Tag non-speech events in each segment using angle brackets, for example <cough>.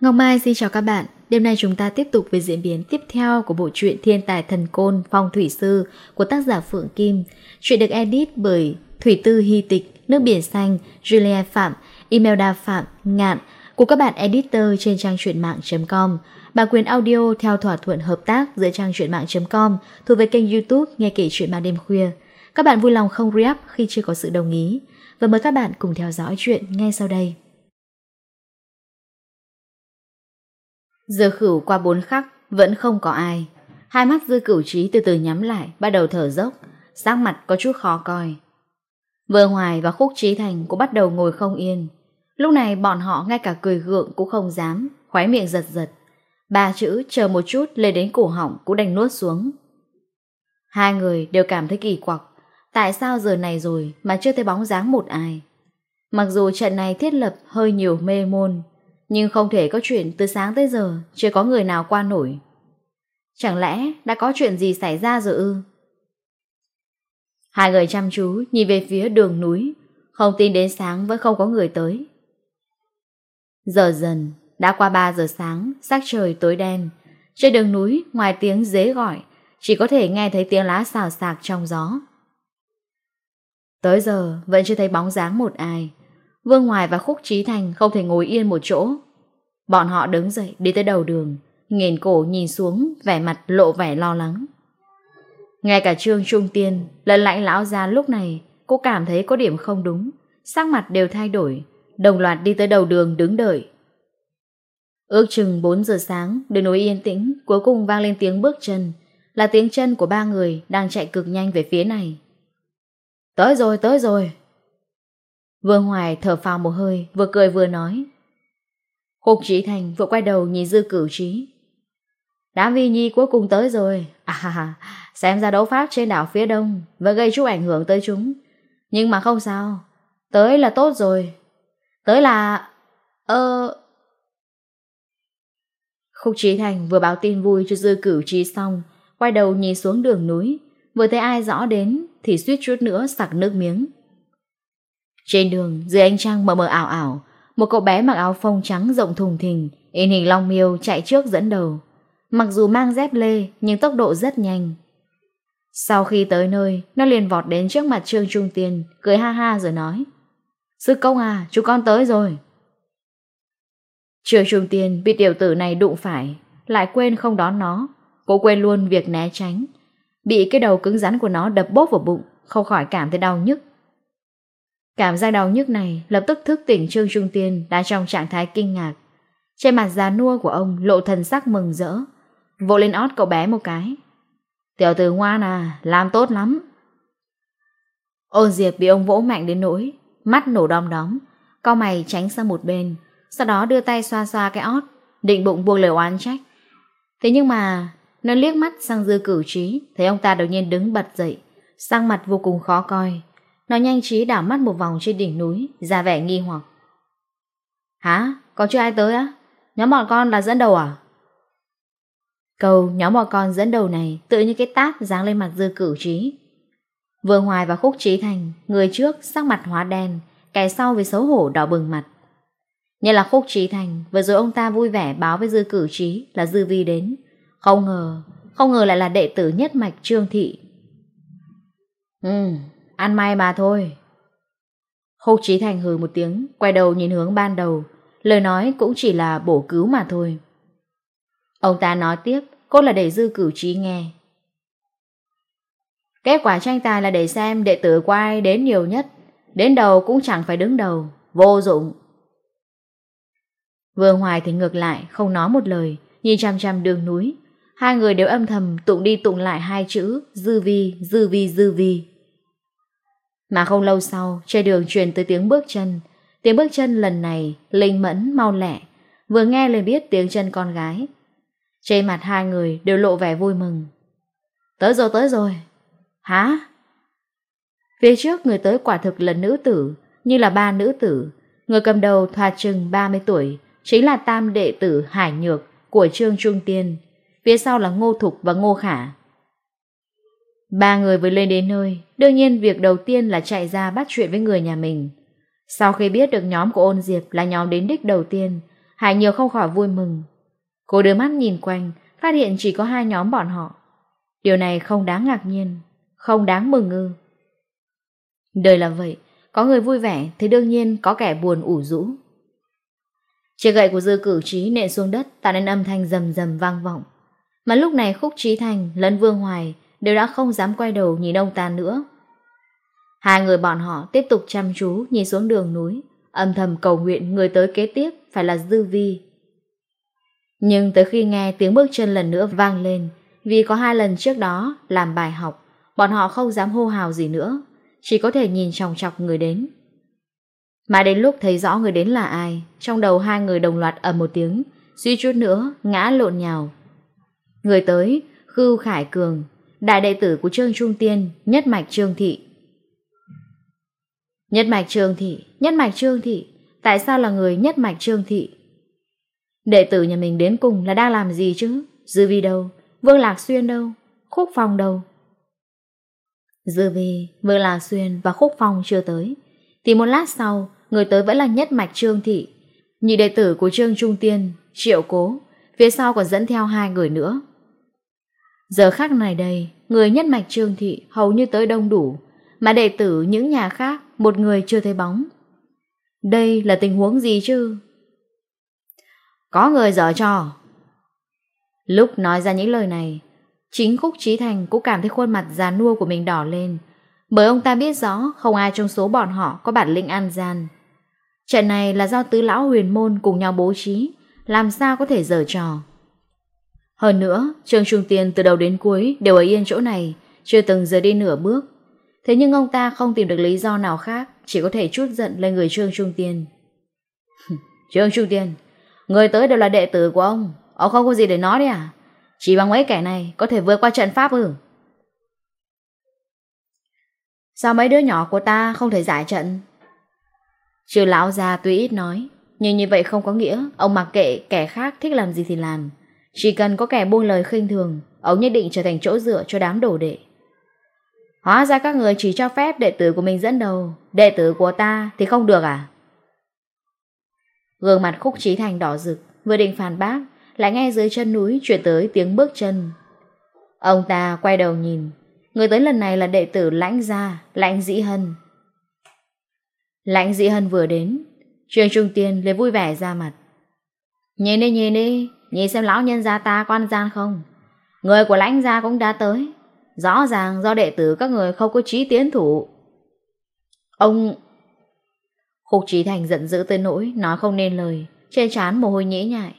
Ngọc Mai xin chào các bạn. Đêm nay chúng ta tiếp tục với diễn biến tiếp theo của bộ truyện Thiên tài thần côn Phong thủy sư của tác giả Phượng Kim. Truyện được edit bởi Thủy Tư Hy Tịch, Nước biển xanh, Julia Phạm, Imelda Phạm, Ngạn của các bạn editor trên trang truyện mạng.com. Bản quyền audio theo thỏa thuận hợp tác giữa trang truyện mạng.com thuộc về kênh youtube Nghe kể chuyện ma đêm khuya. Các bạn vui lòng không re khi chưa có sự đồng ý. Và mời các bạn cùng theo dõi chuyện ngay sau đây. Giờ khử qua bốn khắc, vẫn không có ai. Hai mắt dư cửu trí từ từ nhắm lại, bắt đầu thở dốc, sắc mặt có chút khó coi. Vợ Hoài và Khúc Trí Thành cũng bắt đầu ngồi không yên. Lúc này bọn họ ngay cả cười gượng cũng không dám, khóe miệng giật giật. Ba chữ chờ một chút lên đến cổ họng cũng đành nuốt xuống. Hai người đều cảm thấy kỳ quặc. Tại sao giờ này rồi mà chưa thấy bóng dáng một ai? Mặc dù trận này thiết lập hơi nhiều mê môn, nhưng không thể có chuyện từ sáng tới giờ chưa có người nào qua nổi. Chẳng lẽ đã có chuyện gì xảy ra rồi ư? Hai người chăm chú nhìn về phía đường núi, không tin đến sáng vẫn không có người tới. Giờ dần, đã qua 3 giờ sáng, sắc trời tối đen. Trên đường núi, ngoài tiếng dế gọi, chỉ có thể nghe thấy tiếng lá xào xạc trong gió. Tới giờ, vẫn chưa thấy bóng dáng một ai. Vương Hoài và Khúc Trí Thành không thể ngồi yên một chỗ. Bọn họ đứng dậy đi tới đầu đường, nghiền cổ nhìn xuống, vẻ mặt lộ vẻ lo lắng. Ngay cả Trương Trung Tiên, lần lãnh lão ra lúc này, cô cảm thấy có điểm không đúng, sắc mặt đều thay đổi, đồng loạt đi tới đầu đường đứng đợi. Ước chừng 4 giờ sáng, đường núi yên tĩnh, cuối cùng vang lên tiếng bước chân, là tiếng chân của ba người đang chạy cực nhanh về phía này. Tới rồi, tới rồi. Vương Hoài thở phào một hơi, vừa cười vừa nói. Hục Trí Thành vừa quay đầu nhìn dư cửu trí. Đám vi nhi cuối cùng tới rồi. À ha ha, xem ra đấu pháp trên đảo phía đông vẫn gây chút ảnh hưởng tới chúng. Nhưng mà không sao, tới là tốt rồi. Tới là... Ờ... Khúc Trí Thành vừa báo tin vui cho dư cửu trí xong, quay đầu nhìn xuống đường núi, vừa thấy ai rõ đến thì suýt chút nữa sặc nước miếng. Trên đường, dưới ánh trăng mờ mờ ảo ảo, một cậu bé mặc áo phông trắng rộng thùng thình, in hình long miêu chạy trước dẫn đầu. Mặc dù mang dép lê, nhưng tốc độ rất nhanh. Sau khi tới nơi, nó liền vọt đến trước mặt Trương Trung Tiên, cười ha ha rồi nói. Sư công à, chú con tới rồi. Trương Trung Tiên bị tiểu tử này đụng phải, lại quên không đón nó, cô quên luôn việc né tránh. Bị cái đầu cứng rắn của nó đập bóp vào bụng, không khỏi cảm thấy đau nhức. Cảm giác đau nhức này lập tức thức tỉnh Trương Trung Tiên đã trong trạng thái kinh ngạc. Trên mặt già nua của ông lộ thần sắc mừng rỡ, vỗ lên ót cậu bé một cái. Tiểu tử ngoan à, làm tốt lắm. Ôn Diệp bị ông vỗ mạnh đến nỗi, mắt nổ đom đóm, co mày tránh sang một bên, sau đó đưa tay xoa xoa cái ót, Định bụng buông lời oán trách Thế nhưng mà, Nó liếc mắt sang dư cử trí, Thấy ông ta đột nhiên đứng bật dậy Sang mặt vô cùng khó coi Nó nhanh trí đảo mắt một vòng trên đỉnh núi, Ra vẻ nghi hoặc Hả? Có chưa ai tới á? Nhóm bọn con là dẫn đầu à? Câu nhóm bọn con dẫn đầu này Tự như cái tát dáng lên mặt dư cử trí Vương Hoài và Khúc Trí Thành, Người trước sắc mặt hóa đen, Kẻ sau với xấu hổ đỏ bừng mặt như là khúc trí thành, vừa rồi ông ta vui vẻ báo với dư cử trí là dư vi đến. Không ngờ, không ngờ lại là đệ tử nhất mạch trương thị. Ừ, ăn may mà thôi. Khúc trí thành hừ một tiếng, quay đầu nhìn hướng ban đầu, lời nói cũng chỉ là bổ cứu mà thôi. Ông ta nói tiếp, cô là để dư cử trí nghe. Kết quả tranh tài là để xem đệ tử của ai đến nhiều nhất, đến đầu cũng chẳng phải đứng đầu, vô dụng. Vương Hoài thì ngược lại, không nói một lời, nhìn chăm chăm đường núi. Hai người đều âm thầm tụng đi tụng lại hai chữ dư vi, dư vi, dư vi. Mà không lâu sau, trên đường truyền tới tiếng bước chân. Tiếng bước chân lần này, linh mẫn, mau lẹ. Vừa nghe lời biết tiếng chân con gái. Trên mặt hai người đều lộ vẻ vui mừng. Tới rồi, tới rồi. Hả? Phía trước người tới quả thực là nữ tử, như là ba nữ tử. Người cầm đầu thoạt chừng 30 tuổi, chính là tam đệ tử Hải Nhược của Trương Trung Tiên, phía sau là Ngô Thục và Ngô Khả. Ba người vừa lên đến nơi, đương nhiên việc đầu tiên là chạy ra bắt chuyện với người nhà mình. Sau khi biết được nhóm của ôn diệp là nhóm đến đích đầu tiên, Hải Nhược không khỏi vui mừng. Cô đưa mắt nhìn quanh, phát hiện chỉ có hai nhóm bọn họ. Điều này không đáng ngạc nhiên, không đáng mừng ư. Đời là vậy, có người vui vẻ thì đương nhiên có kẻ buồn ủ rũ. Chiếc gậy của dư cử trí nện xuống đất tạo nên âm thanh rầm rầm vang vọng. Mà lúc này Khúc Trí Thành lẫn Vương Hoài đều đã không dám quay đầu nhìn ông ta nữa. Hai người bọn họ tiếp tục chăm chú nhìn xuống đường núi, âm thầm cầu nguyện người tới kế tiếp phải là Dư Vi. Nhưng tới khi nghe tiếng bước chân lần nữa vang lên, vì có hai lần trước đó làm bài học, bọn họ không dám hô hào gì nữa, chỉ có thể nhìn chòng chọc người đến mà đến lúc thấy rõ người đến là ai, trong đầu hai người đồng loạt ầm một tiếng, suy chút nữa ngã lộn nhào. Người tới, Khưu Khải Cường, đại đệ tử của Trương Trung Tiên, nhất mạch Trương Thị. Nhất mạch Trương Thị, nhất mạch Trương Thị, tại sao là người nhất mạch Trương Thị? Đệ tử nhà mình đến cùng là đang làm gì chứ? Dư vi đâu? Vương Lạc Xuyên đâu? Khúc Phong đâu? Dư vi, Vương Lạc Xuyên và Khúc Phong chưa tới. Thì một lát sau, người tới vẫn là nhất mạch Trương Thị. Nhị đệ tử của Trương Trung Tiên, Triệu Cố, phía sau còn dẫn theo hai người nữa. Giờ khắc này đây, người nhất mạch Trương Thị hầu như tới đông đủ, mà đệ tử những nhà khác một người chưa thấy bóng. Đây là tình huống gì chứ? Có người dở trò. Lúc nói ra những lời này, chính Khúc Trí Thành cũng cảm thấy khuôn mặt già nua của mình đỏ lên, bởi ông ta biết rõ không ai trong số bọn họ có bản lĩnh an gian. Trận này là do tứ lão huyền môn cùng nhau bố trí, làm sao có thể dở trò. Hơn nữa, Trương Trung Tiên từ đầu đến cuối đều ở yên chỗ này, chưa từng rời đi nửa bước. Thế nhưng ông ta không tìm được lý do nào khác, chỉ có thể chút giận lên người Trương Trung Tiên. <laughs> Trương Trung Tiên, người tới đều là đệ tử của ông, ông không có gì để nói đấy à? Chỉ bằng mấy kẻ này có thể vượt qua trận pháp ư? Sao mấy đứa nhỏ của ta không thể giải trận? Trừ lão già tuy ít nói, nhưng như vậy không có nghĩa ông mặc kệ kẻ khác thích làm gì thì làm. Chỉ cần có kẻ buông lời khinh thường, ông nhất định trở thành chỗ dựa cho đám đồ đệ. Hóa ra các người chỉ cho phép đệ tử của mình dẫn đầu, đệ tử của ta thì không được à? Gương mặt khúc trí thành đỏ rực, vừa định phản bác, lại nghe dưới chân núi chuyển tới tiếng bước chân. Ông ta quay đầu nhìn, người tới lần này là đệ tử lãnh gia, lãnh dĩ hân. Lãnh dĩ hân vừa đến Trường Trung Tiên lấy vui vẻ ra mặt. Nhìn đi nhìn đi, Nhìn xem lão nhân gia ta quan gian không? Người của lãnh gia cũng đã tới. Rõ ràng do đệ tử các người không có trí tiến thủ. Ông Khúc Trí Thành giận dữ tới nỗi Nói không nên lời Trên chán mồ hôi nhễ nhại.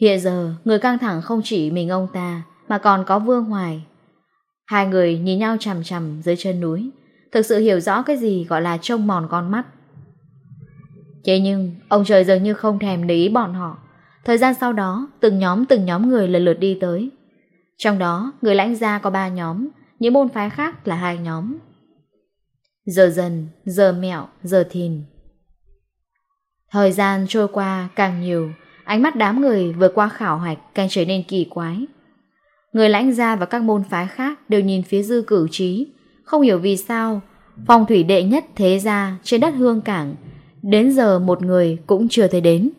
Hiện giờ, người căng thẳng không chỉ mình ông ta, Mà còn có Vương Hoài. Hai người nhìn nhau chằm chằm dưới chân núi thực sự hiểu rõ cái gì gọi là trông mòn con mắt. Thế nhưng, ông trời dường như không thèm để ý bọn họ. Thời gian sau đó, từng nhóm từng nhóm người lần lượt đi tới. Trong đó, người lãnh gia có ba nhóm, những môn phái khác là hai nhóm. Giờ dần, giờ mẹo, giờ thìn. Thời gian trôi qua càng nhiều, ánh mắt đám người vừa qua khảo hạch càng trở nên kỳ quái. Người lãnh gia và các môn phái khác đều nhìn phía dư cử trí, không hiểu vì sao, phong thủy đệ nhất thế gia trên đất hương cảng, đến giờ một người cũng chưa thấy đến.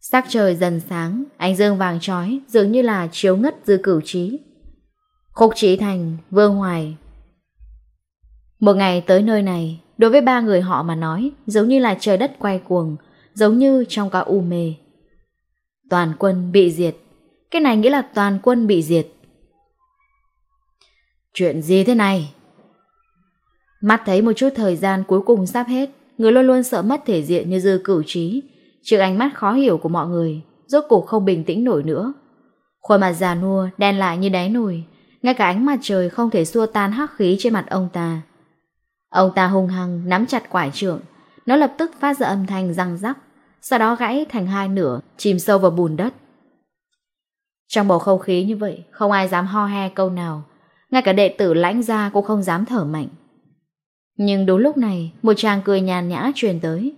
Sắc trời dần sáng, ánh dương vàng trói dường như là chiếu ngất dư cửu trí. Khúc trí thành, vương hoài. Một ngày tới nơi này, đối với ba người họ mà nói, giống như là trời đất quay cuồng, giống như trong cả u mê. Toàn quân bị diệt. Cái này nghĩa là toàn quân bị diệt. Chuyện gì thế này? Mắt thấy một chút thời gian cuối cùng sắp hết, người luôn luôn sợ mất thể diện như dư cửu trí, trước ánh mắt khó hiểu của mọi người, rốt cuộc không bình tĩnh nổi nữa. Khuôn mặt già nua, đen lại như đáy nồi, ngay cả ánh mặt trời không thể xua tan hắc khí trên mặt ông ta. Ông ta hung hăng nắm chặt quải trượng, nó lập tức phát ra âm thanh răng rắc, sau đó gãy thành hai nửa, chìm sâu vào bùn đất. Trong bầu không khí như vậy, không ai dám ho he câu nào, ngay cả đệ tử lãnh gia cũng không dám thở mạnh. Nhưng đúng lúc này, một chàng cười nhàn nhã truyền tới.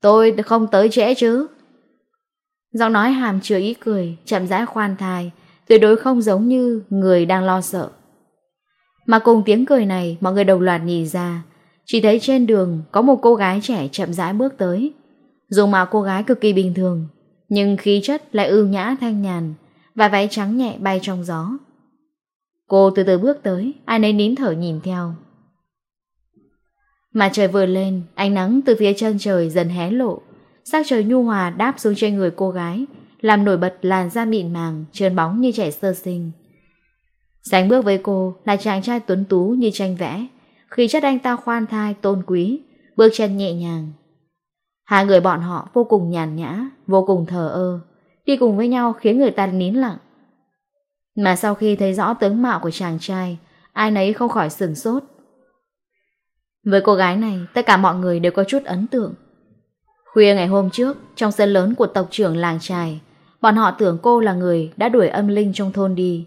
Tôi không tới trễ chứ. Giọng nói hàm chứa ý cười, chậm rãi khoan thai, tuyệt đối không giống như người đang lo sợ. Mà cùng tiếng cười này, mọi người đồng loạt nhìn ra, chỉ thấy trên đường có một cô gái trẻ chậm rãi bước tới. Dù mà cô gái cực kỳ bình thường, nhưng khí chất lại ưu nhã thanh nhàn, và váy trắng nhẹ bay trong gió. Cô từ từ bước tới, anh ấy nín thở nhìn theo. Mặt trời vừa lên, ánh nắng từ phía chân trời dần hé lộ. Sắc trời nhu hòa đáp xuống trên người cô gái, làm nổi bật làn da mịn màng, trơn bóng như trẻ sơ sinh. Sánh bước với cô là chàng trai tuấn tú như tranh vẽ, khi chất anh ta khoan thai, tôn quý, bước chân nhẹ nhàng. Hai người bọn họ vô cùng nhàn nhã, vô cùng thờ ơ, đi cùng với nhau khiến người ta nín lặng. Mà sau khi thấy rõ tướng mạo của chàng trai, ai nấy không khỏi sừng sốt. Với cô gái này, tất cả mọi người đều có chút ấn tượng. Khuya ngày hôm trước, trong sân lớn của tộc trưởng làng trài, bọn họ tưởng cô là người đã đuổi âm linh trong thôn đi.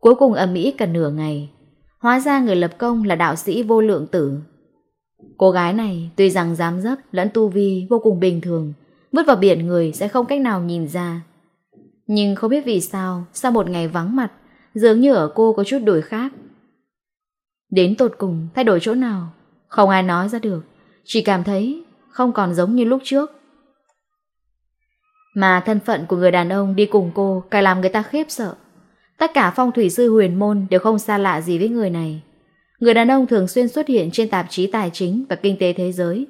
Cuối cùng âm mỹ cả nửa ngày. Hóa ra người lập công là đạo sĩ vô lượng tử. Cô gái này tuy rằng dám dấp lẫn tu vi vô cùng bình thường, vứt vào biển người sẽ không cách nào nhìn ra. Nhưng không biết vì sao Sau một ngày vắng mặt Dường như ở cô có chút đổi khác. Đến tột cùng thay đổi chỗ nào? Không ai nói ra được. Chỉ cảm thấy không còn giống như lúc trước. Mà thân phận của người đàn ông đi cùng cô Càng làm người ta khiếp sợ. Tất cả phong thủy sư huyền môn Đều không xa lạ gì với người này. Người đàn ông thường xuyên xuất hiện trên tạp chí tài chính và kinh tế thế giới.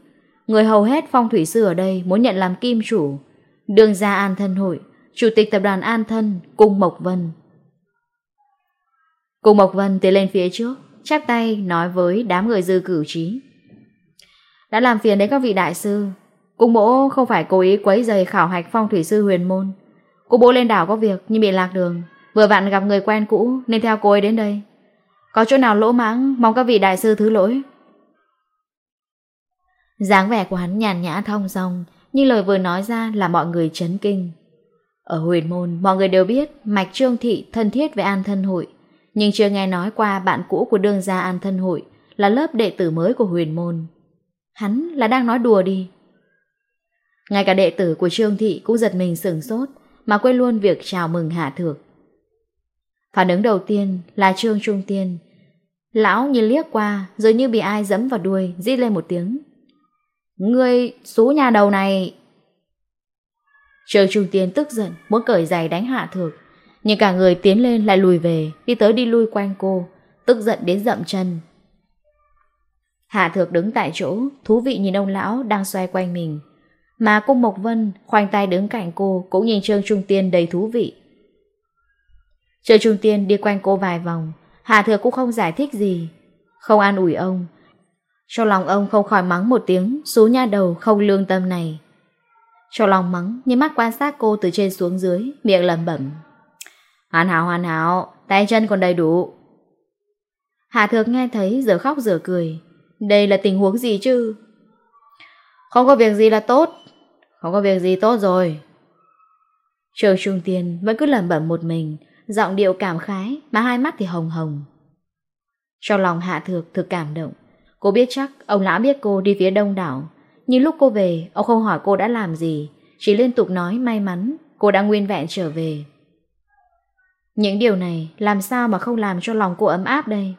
Người hầu hết phong thủy sư ở đây muốn nhận làm kim chủ, đường ra an thân hội, Chủ tịch tập đoàn An Thân, Cung Mộc Vân. Cung Mộc Vân tiến lên phía trước, Chắp tay nói với đám người dư cử trí. Đã làm phiền đến các vị đại sư, Cung mỗ không phải cố ý quấy giày khảo hạch phong thủy sư huyền môn. Cung bố lên đảo có việc nhưng bị lạc đường, Vừa vặn gặp người quen cũ nên theo cô ấy đến đây. Có chỗ nào lỗ mãng Mong các vị đại sư thứ lỗi? Dáng vẻ của hắn nhàn nhã thông dong, Nhưng lời vừa nói ra là mọi người chấn kinh. Ở huyền môn, mọi người đều biết Mạch Trương Thị thân thiết với An Thân Hội, nhưng chưa nghe nói qua bạn cũ của đương gia An Thân Hội là lớp đệ tử mới của huyền môn. Hắn là đang nói đùa đi. Ngay cả đệ tử của Trương Thị cũng giật mình sừng sốt mà quên luôn việc chào mừng Hạ Thược. Phản ứng đầu tiên là Trương Trung Tiên. Lão nhìn liếc qua rồi như bị ai dẫm vào đuôi, rít lên một tiếng. người số nhà đầu này Trương Trung Tiên tức giận, muốn cởi giày đánh hạ thực Nhưng cả người tiến lên lại lùi về Đi tới đi lui quanh cô, Tức giận đến dậm chân. Hạ thược đứng tại chỗ, Thú vị nhìn ông lão đang xoay quanh mình. Mà cô Mộc Vân Khoanh tay đứng cạnh cô, Cũng nhìn Trương Trung Tiên đầy thú vị. Trương Trung Tiên đi quanh cô vài vòng, Hạ thược cũng không giải thích gì. Không an ủi ông. Trong lòng ông không khỏi mắng một tiếng Số nha đầu không lương tâm này. Châu Long mắng, nhưng mắt quan sát cô từ trên xuống dưới, miệng lẩm bẩm. Hoàn hảo hoàn hảo, tay chân còn đầy đủ. Hạ Thược nghe thấy giờ khóc giờ cười. Đây là tình huống gì chứ? Không có việc gì là tốt. Không có việc gì tốt rồi. Trường Trung Tiên vẫn cứ lẩm bẩm một mình, giọng điệu cảm khái mà hai mắt thì hồng hồng. Trong lòng Hạ Thược thực cảm động. Cô biết chắc ông lão biết cô đi phía đông đảo nhưng lúc cô về, ông không hỏi cô đã làm gì, chỉ liên tục nói may mắn cô đã nguyên vẹn trở về. Những điều này làm sao mà không làm cho lòng cô ấm áp đây?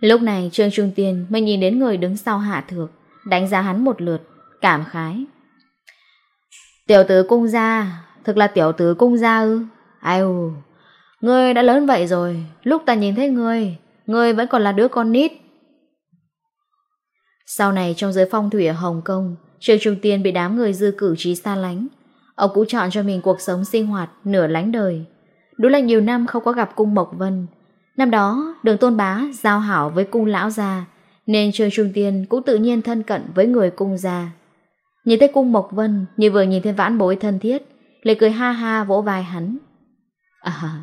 Lúc này Trương Trung Tiên mới nhìn đến người đứng sau hạ thược, đánh giá hắn một lượt, cảm khái. Tiểu tử cung gia, thực là tiểu tử cung gia ư? Ai ù, ngươi đã lớn vậy rồi, lúc ta nhìn thấy ngươi, ngươi vẫn còn là đứa con nít, sau này trong giới phong thủy ở Hồng Kông, Triệu Trung Tiên bị đám người dư cử trí xa lánh. Ông cũng chọn cho mình cuộc sống sinh hoạt nửa lánh đời. Đúng là nhiều năm không có gặp cung Mộc Vân. Năm đó, đường tôn bá giao hảo với cung lão già, nên Trương Trung Tiên cũng tự nhiên thân cận với người cung già. Nhìn thấy cung Mộc Vân như vừa nhìn thấy vãn bối thân thiết, lại cười ha ha vỗ vai hắn. À,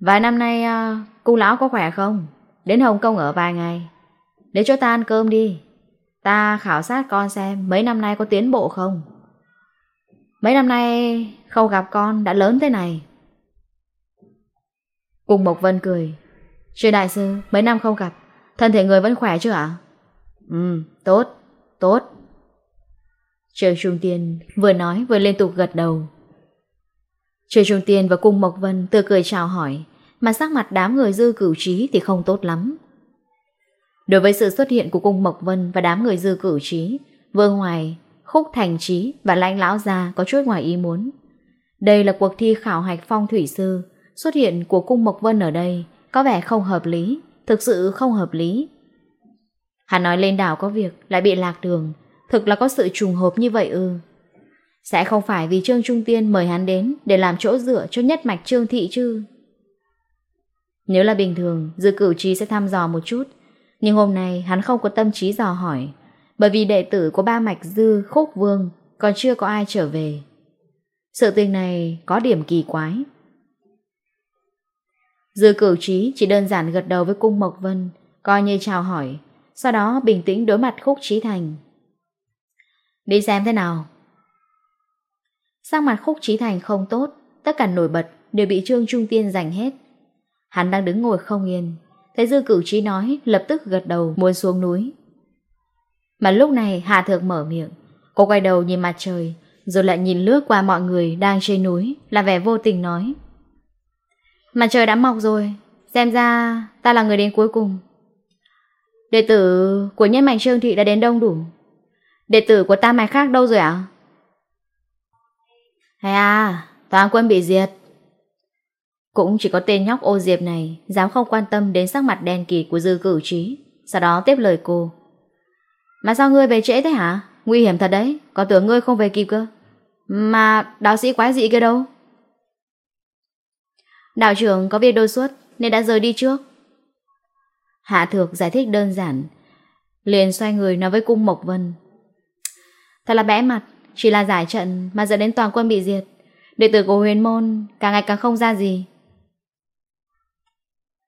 vài năm nay, à, cung lão có khỏe không? Đến Hồng Kông ở vài ngày. Để cho ta ăn cơm đi. Ta khảo sát con xem mấy năm nay có tiến bộ không? Mấy năm nay không gặp con đã lớn thế này. Cùng Mộc Vân cười. Trời đại sư, mấy năm không gặp, Thân thể người vẫn khỏe chứ ạ? Ừ tốt tốt. Trời Trung Tiên vừa nói vừa liên tục gật đầu. Trời Trung Tiên và Cung Mộc Vân từ cười chào hỏi, Mà sắc mặt đám người dư cửu trí thì không tốt lắm. Đối với sự xuất hiện của cung Mộc Vân và đám người dư cử trí, Vương Hoài, Khúc Thành Trí và Lãnh Lão Gia có chút ngoài ý muốn. Đây là cuộc thi khảo hạch phong thủy sư, xuất hiện của cung Mộc Vân ở đây có vẻ không hợp lý, thực sự không hợp lý. Hắn nói lên đảo có việc lại bị lạc đường, thực là có sự trùng hợp như vậy ư. Sẽ không phải vì Trương Trung Tiên mời hắn đến để làm chỗ dựa cho nhất mạch Trương Thị chứ. Nếu là bình thường, dư cử trí sẽ thăm dò một chút, nhưng hôm nay hắn không có tâm trí dò hỏi, Bởi vì đệ tử của ba mạch dư khúc vương Còn chưa có ai trở về. Sự tình này có điểm kỳ quái. Dư cử trí chỉ đơn giản gật đầu với cung Mộc Vân, Coi như chào hỏi, Sau đó bình tĩnh đối mặt khúc trí thành. Đi xem thế nào. Sang mặt khúc trí thành không tốt, Tất cả nổi bật đều bị Trương Trung Tiên giành hết. Hắn đang đứng ngồi không yên Thấy dư cử trí nói Lập tức gật đầu muốn xuống núi. Mà lúc này Hà Thượng mở miệng. Cô quay đầu nhìn mặt trời Rồi lại nhìn lướt qua mọi người đang trên núi Là vẻ vô tình nói. Mặt trời đã mọc rồi Xem ra ta là người đến cuối cùng. Đệ tử của nhân mạch Trương Thị đã đến đông đủ. Đệ tử của ta mày khác đâu rồi ạ? À? Hay à, toàn quân bị diệt. Cũng chỉ có tên nhóc ô diệp này dám không quan tâm đến sắc mặt đen kỳ của dư cử trí. Sau đó tiếp lời cô. Mà sao ngươi về trễ thế hả? Nguy hiểm thật đấy, có tưởng ngươi không về kịp cơ. Mà đạo sĩ quái dị kia đâu? Đạo trưởng có việc đôi suốt nên đã rời đi trước. Hạ thược giải thích đơn giản. Liền xoay người nói với cung Mộc Vân. Thật là bẽ mặt, chỉ là giải trận mà dẫn đến toàn quân bị diệt. Đệ tử của huyền môn càng ngày càng không ra gì.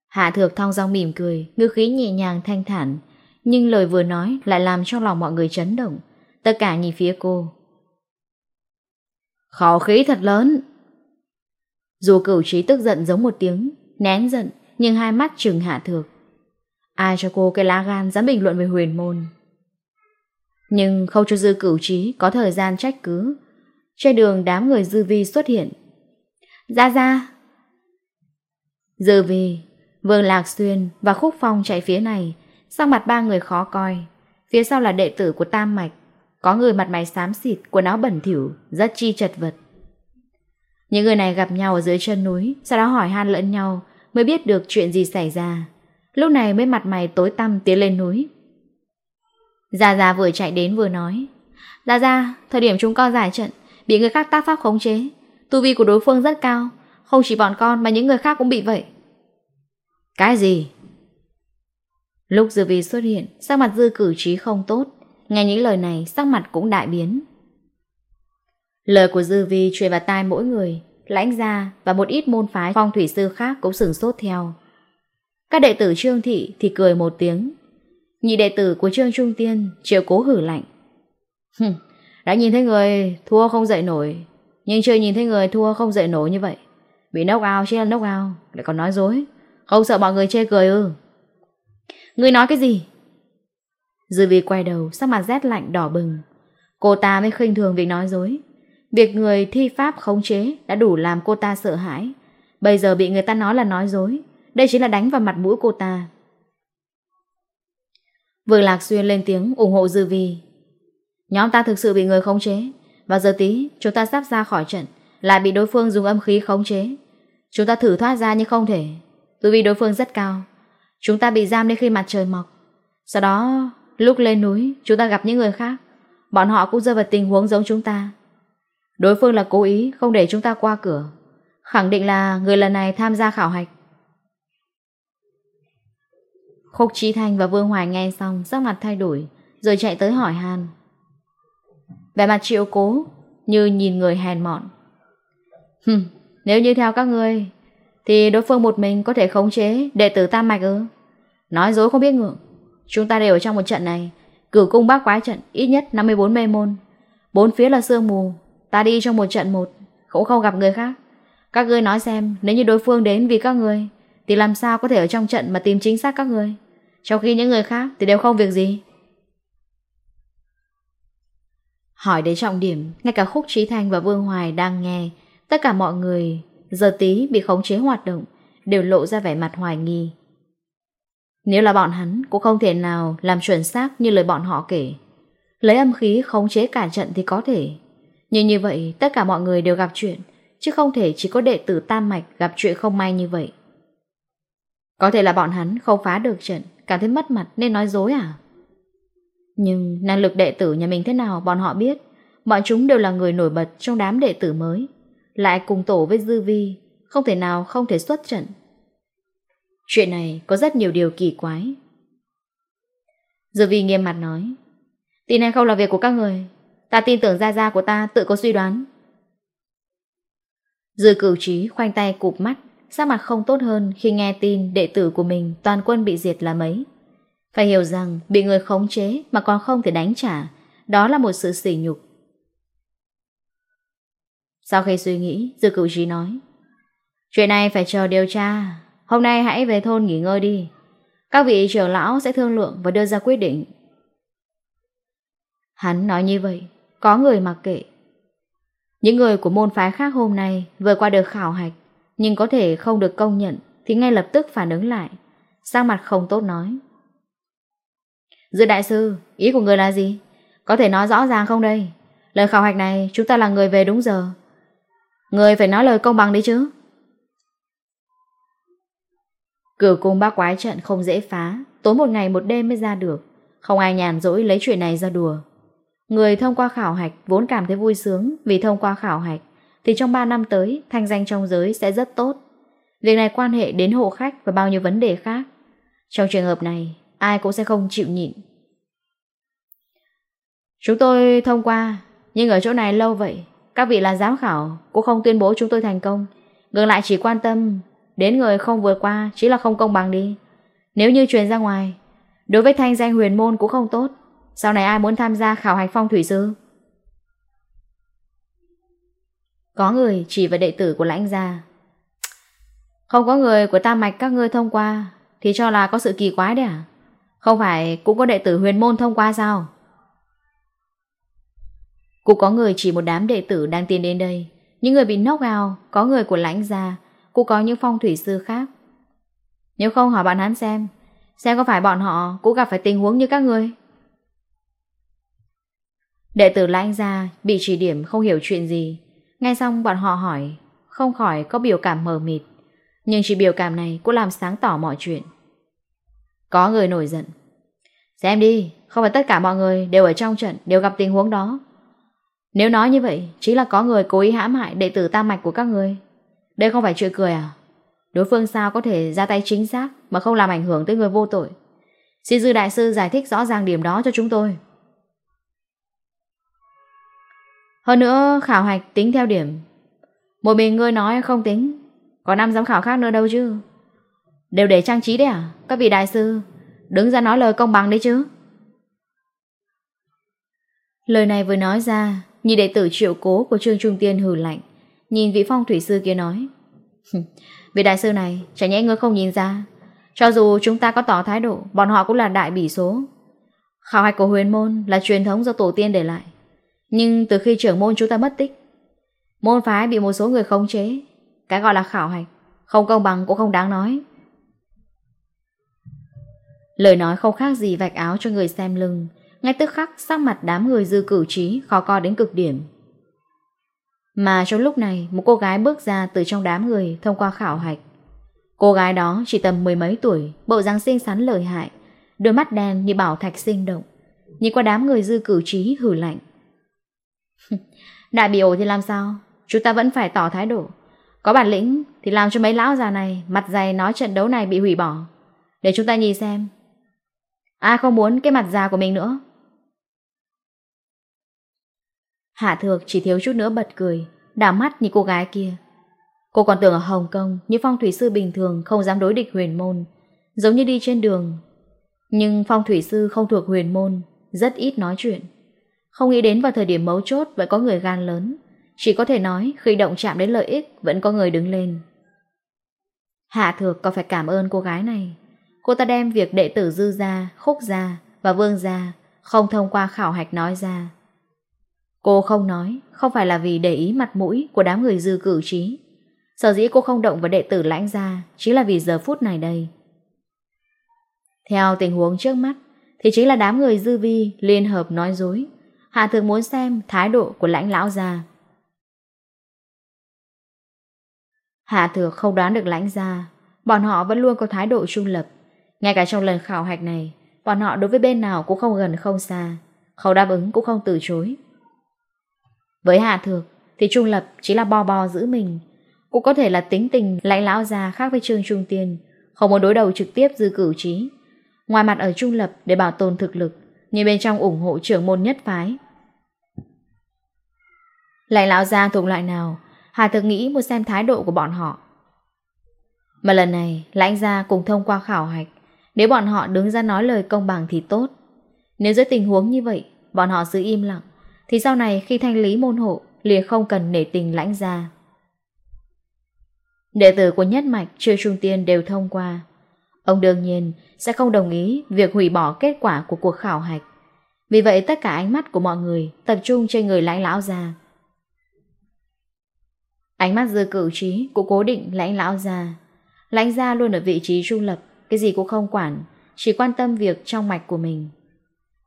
Hạ thược thong dong mỉm cười, ngư khí nhẹ nhàng thanh thản, nhưng lời vừa nói lại làm cho lòng mọi người chấn động. Tất cả nhìn phía cô. Khó khí thật lớn. Dù cửu trí tức giận giống một tiếng, nén giận, nhưng hai mắt trừng hạ thược. Ai cho cô cái lá gan dám bình luận về huyền môn. Nhưng không cho dư cửu trí có thời gian trách cứ. Trên đường đám người dư vi xuất hiện. Ra ra! Dư vi Vương Lạc Xuyên và Khúc Phong chạy phía này, sang mặt ba người khó coi. Phía sau là đệ tử của Tam Mạch, có người mặt mày xám xịt, quần áo bẩn thỉu, rất chi chật vật. Những người này gặp nhau ở dưới chân núi, sau đó hỏi han lẫn nhau, mới biết được chuyện gì xảy ra. Lúc này mới mặt mày tối tăm tiến lên núi. Gia Gia vừa chạy đến vừa nói, Gia Gia, thời điểm chúng con giải trận, bị người khác tác pháp khống chế, tu vi của đối phương rất cao, không chỉ bọn con mà những người khác cũng bị vậy. Cái gì? Lúc dư vi xuất hiện, sắc mặt dư cử trí không tốt. Nghe những lời này, sắc mặt cũng đại biến. Lời của dư vi truyền vào tai mỗi người, lãnh gia và một ít môn phái phong thủy sư khác cũng sửng sốt theo. Các đệ tử Trương Thị thì cười một tiếng. Nhị đệ tử của Trương Trung Tiên chiều cố hử lạnh. Hừm, đã nhìn thấy người thua không dậy nổi, nhưng chưa nhìn thấy người thua không dậy nổi như vậy. Bị knock out chứ là knock out, lại còn nói dối. Không sợ mọi người chê cười ư Người nói cái gì? Dư vi quay đầu, Sắc mặt rét lạnh, đỏ bừng. Cô ta mới khinh thường việc nói dối. Việc người thi pháp khống chế Đã đủ làm cô ta sợ hãi. Bây giờ bị người ta nói là nói dối. Đây chính là đánh vào mặt mũi cô ta. Vừa Lạc Xuyên lên tiếng ủng hộ Dư Vi Nhóm ta thực sự bị người khống chế. Và giờ tí, chúng ta sắp ra khỏi trận, Lại bị đối phương dùng âm khí khống chế. Chúng ta thử thoát ra nhưng không thể. Tử vì đối phương rất cao. Chúng ta bị giam đến khi mặt trời mọc. Sau đó lúc lên núi Chúng ta gặp những người khác. Bọn họ cũng rơi vào tình huống giống chúng ta. Đối phương là cố ý không để chúng ta qua cửa. Khẳng định là người lần này tham gia khảo hạch. Khúc Trí Thanh và Vương Hoài nghe xong sắc mặt thay đổi Rồi chạy tới hỏi Hàn Về mặt triệu cố Như nhìn người hèn mọn. Hừm, nếu như theo các ngươi thì đối phương một mình có thể khống chế Đệ tử tam mạch ư? Nói dối không biết ngượng. Chúng ta đều ở trong một trận này. Cử cung bác quái trận, ít nhất 54 mê môn. Bốn phía là sương mù. Ta đi trong một trận một, Cũng không gặp người khác. Các ngươi nói xem, nếu như đối phương đến vì các ngươi, Thì làm sao có thể ở trong trận mà tìm chính xác các ngươi? Trong khi những người khác thì đều không việc gì. Hỏi đến trọng điểm, Ngay cả Khúc Trí Thanh và Vương Hoài đang nghe, Tất cả mọi người giờ tí bị khống chế hoạt động, đều lộ ra vẻ mặt hoài nghi. Nếu là bọn hắn cũng không thể nào làm chuẩn xác như lời bọn họ kể. Lấy âm khí khống chế cả trận thì có thể. Nhưng như vậy tất cả mọi người đều gặp chuyện, chứ không thể chỉ có đệ tử tam mạch gặp chuyện không may như vậy. Có thể là bọn hắn không phá được trận, cảm thấy mất mặt nên nói dối à? Nhưng năng lực đệ tử nhà mình thế nào bọn họ biết, bọn chúng đều là người nổi bật trong đám đệ tử mới lại cùng tổ với Dư Vi, không thể nào không thể xuất trận. Chuyện này có rất nhiều điều kỳ quái. Dư Vi nghiêm mặt nói, tin này không là việc của các người, ta tin tưởng Gia Gia của ta tự có suy đoán. Dư cửu trí khoanh tay cụp mắt, sắc mặt không tốt hơn khi nghe tin đệ tử của mình toàn quân bị diệt là mấy. Phải hiểu rằng bị người khống chế mà còn không thể đánh trả, đó là một sự sỉ nhục. Sau khi suy nghĩ, Dư Cửu Trí nói Chuyện này phải chờ điều tra. Hôm nay hãy về thôn nghỉ ngơi đi. Các vị trưởng lão sẽ thương lượng và đưa ra quyết định. Hắn nói như vậy Có người mặc kệ. Những người của môn phái khác hôm nay Vừa qua được khảo hạch Nhưng có thể không được công nhận Thì ngay lập tức phản ứng lại Sang mặt không tốt nói. Dư đại sư, ý của người là gì? Có thể nói rõ ràng không đây? Lời khảo hạch này chúng ta là người về đúng giờ Người phải nói lời công bằng đấy chứ. Cửa cung bác quái trận không dễ phá. Tối một ngày một đêm mới ra được. Không ai nhàn rỗi lấy chuyện này ra đùa. Người thông qua khảo hạch vốn cảm thấy vui sướng, Vì thông qua khảo hạch, Thì trong 3 năm tới, thanh danh trong giới sẽ rất tốt. Việc này quan hệ đến hộ khách Và bao nhiêu vấn đề khác. Trong trường hợp này, Ai cũng sẽ không chịu nhịn. Chúng tôi thông qua, Nhưng ở chỗ này lâu vậy các vị là giám khảo, Cũng không tuyên bố chúng tôi thành công. Ngược lại chỉ quan tâm Đến người không vượt qua Chỉ là không công bằng đi. Nếu như truyền ra ngoài, Đối với thanh danh huyền môn cũng không tốt. Sau này ai muốn tham gia khảo hành phong thủy sư? Có người chỉ vào đệ tử của lãnh gia. Không có người của ta mạch các ngươi thông qua, Thì cho là có sự kỳ quái đấy à? Không phải cũng có đệ tử huyền môn thông qua sao? Cũng có người chỉ một đám đệ tử đang tiến đến đây. Những người bị knock out, Có người của lãnh gia, Cũng có những phong thủy sư khác. Nếu không hỏi bọn hắn xem Xem có phải bọn họ cũng gặp phải tình huống như các người Đệ tử lãnh gia Bị chỉ điểm không hiểu chuyện gì. Ngay xong bọn họ hỏi, Không khỏi có biểu cảm mờ mịt. Nhưng chỉ biểu cảm này cũng làm sáng tỏ mọi chuyện. Có người nổi giận. Xem đi, Không phải tất cả mọi người đều ở trong trận, Đều gặp tình huống đó. Nếu nói như vậy, chính là có người cố ý hãm hại đệ tử tam mạch của các người. Đây không phải chuyện cười à? Đối phương sao có thể ra tay chính xác mà không làm ảnh hưởng tới người vô tội? Xin dư đại sư giải thích rõ ràng điểm đó cho chúng tôi. Hơn nữa khảo hạch tính theo điểm. Một mình ngươi nói không tính, có năm giám khảo khác nữa đâu chứ. Đều để trang trí đấy à? Các vị đại sư, đứng ra nói lời công bằng đấy chứ. Lời này vừa nói ra, Nhìn đệ tử triệu cố của Trương Trung Tiên hừ lạnh. Nhìn vị phong thủy sư kia nói Vị đại sư này Chả nhẽ ngươi không nhìn ra? Cho dù chúng ta có tỏ thái độ, Bọn họ cũng là đại bỉ số. Khảo hạch của huyền môn là truyền thống do tổ tiên để lại. Nhưng từ khi trưởng môn chúng ta mất tích, Môn phái bị một số người khống chế, Cái gọi là khảo hạch, Không công bằng cũng không đáng nói. Lời nói không khác gì vạch áo cho người xem lưng ngay tức khắc sắc mặt đám người dư cử trí khó co đến cực điểm. Mà trong lúc này, một cô gái bước ra từ trong đám người thông qua khảo hạch. Cô gái đó chỉ tầm mười mấy tuổi, bộ dáng xinh xắn lợi hại, đôi mắt đen như bảo thạch sinh động. Nhìn qua đám người dư cử trí hử lạnh. <laughs> Đại biểu thì làm sao? Chúng ta vẫn phải tỏ thái độ. Có bản lĩnh thì làm cho mấy lão già này mặt dày nói trận đấu này bị hủy bỏ. Để chúng ta nhìn xem. Ai không muốn cái mặt già của mình nữa Hạ Thược chỉ thiếu chút nữa bật cười, đảo mắt như cô gái kia. Cô còn tưởng ở Hồng Kông, như phong thủy sư bình thường không dám đối địch huyền môn, giống như đi trên đường. Nhưng phong thủy sư không thuộc huyền môn, rất ít nói chuyện. Không nghĩ đến vào thời điểm mấu chốt vẫn có người gan lớn, chỉ có thể nói khi động chạm đến lợi ích vẫn có người đứng lên. Hạ Thược còn phải cảm ơn cô gái này. Cô ta đem việc đệ tử dư ra, khúc ra và vương ra, không thông qua khảo hạch nói ra. Cô không nói, không phải là vì để ý mặt mũi của đám người dư cử trí. Sở dĩ cô không động vào đệ tử lãnh gia chính là vì giờ phút này đây. Theo tình huống trước mắt, thì chính là đám người dư vi liên hợp nói dối. Hạ thượng muốn xem thái độ của lãnh lão gia. Hạ thược không đoán được lãnh gia, bọn họ vẫn luôn có thái độ trung lập. Ngay cả trong lần khảo hạch này, bọn họ đối với bên nào cũng không gần không xa, không đáp ứng cũng không từ chối. Với Hà Thược thì Trung Lập chỉ là bo bo giữ mình. Cũng có thể là tính tình lãnh lão già khác với Trương Trung Tiên, không muốn đối đầu trực tiếp dư cử trí. Ngoài mặt ở Trung Lập để bảo tồn thực lực, nhưng bên trong ủng hộ trưởng môn nhất phái. Lãnh lão già thuộc loại nào, Hà Thược nghĩ một xem thái độ của bọn họ. Mà lần này, lãnh gia cùng thông qua khảo hạch, nếu bọn họ đứng ra nói lời công bằng thì tốt. Nếu dưới tình huống như vậy, bọn họ giữ im lặng, thì sau này khi thanh lý môn hộ, liền không cần nể tình lãnh gia. Đệ tử của nhất mạch chưa trung tiên đều thông qua. Ông đương nhiên sẽ không đồng ý Việc hủy bỏ kết quả của cuộc khảo hạch. Vì vậy tất cả ánh mắt của mọi người Tập trung trên người lãnh lão già Ánh mắt dư cử trí của cố định lãnh lão già Lãnh gia luôn ở vị trí trung lập, Cái gì cũng không quản, Chỉ quan tâm việc trong mạch của mình.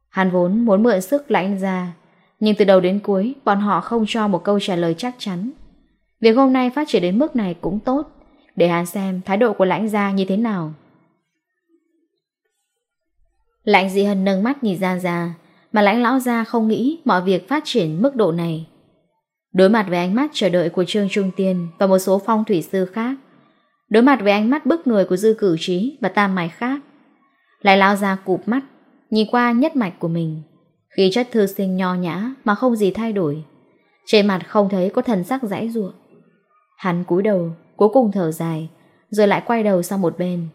Hàn vốn muốn mượn sức lãnh gia nhưng từ đầu đến cuối, bọn họ không cho một câu trả lời chắc chắn. Việc hôm nay phát triển đến mức này cũng tốt, để hắn xem thái độ của lãnh gia như thế nào. Lãnh dị hân nâng mắt nhìn ra ra, mà lãnh lão gia không nghĩ mọi việc phát triển mức độ này. Đối mặt với ánh mắt chờ đợi của Trương Trung Tiên và một số phong thủy sư khác, đối mặt với ánh mắt bức người của dư cử trí và tam mạch khác, lại lao ra cụp mắt, nhìn qua nhất mạch của mình khi chất thư sinh nho nhã mà không gì thay đổi. Trên mặt không thấy có thần sắc rãi ruộng. Hắn cúi đầu, cuối cùng thở dài, rồi lại quay đầu sang một bên.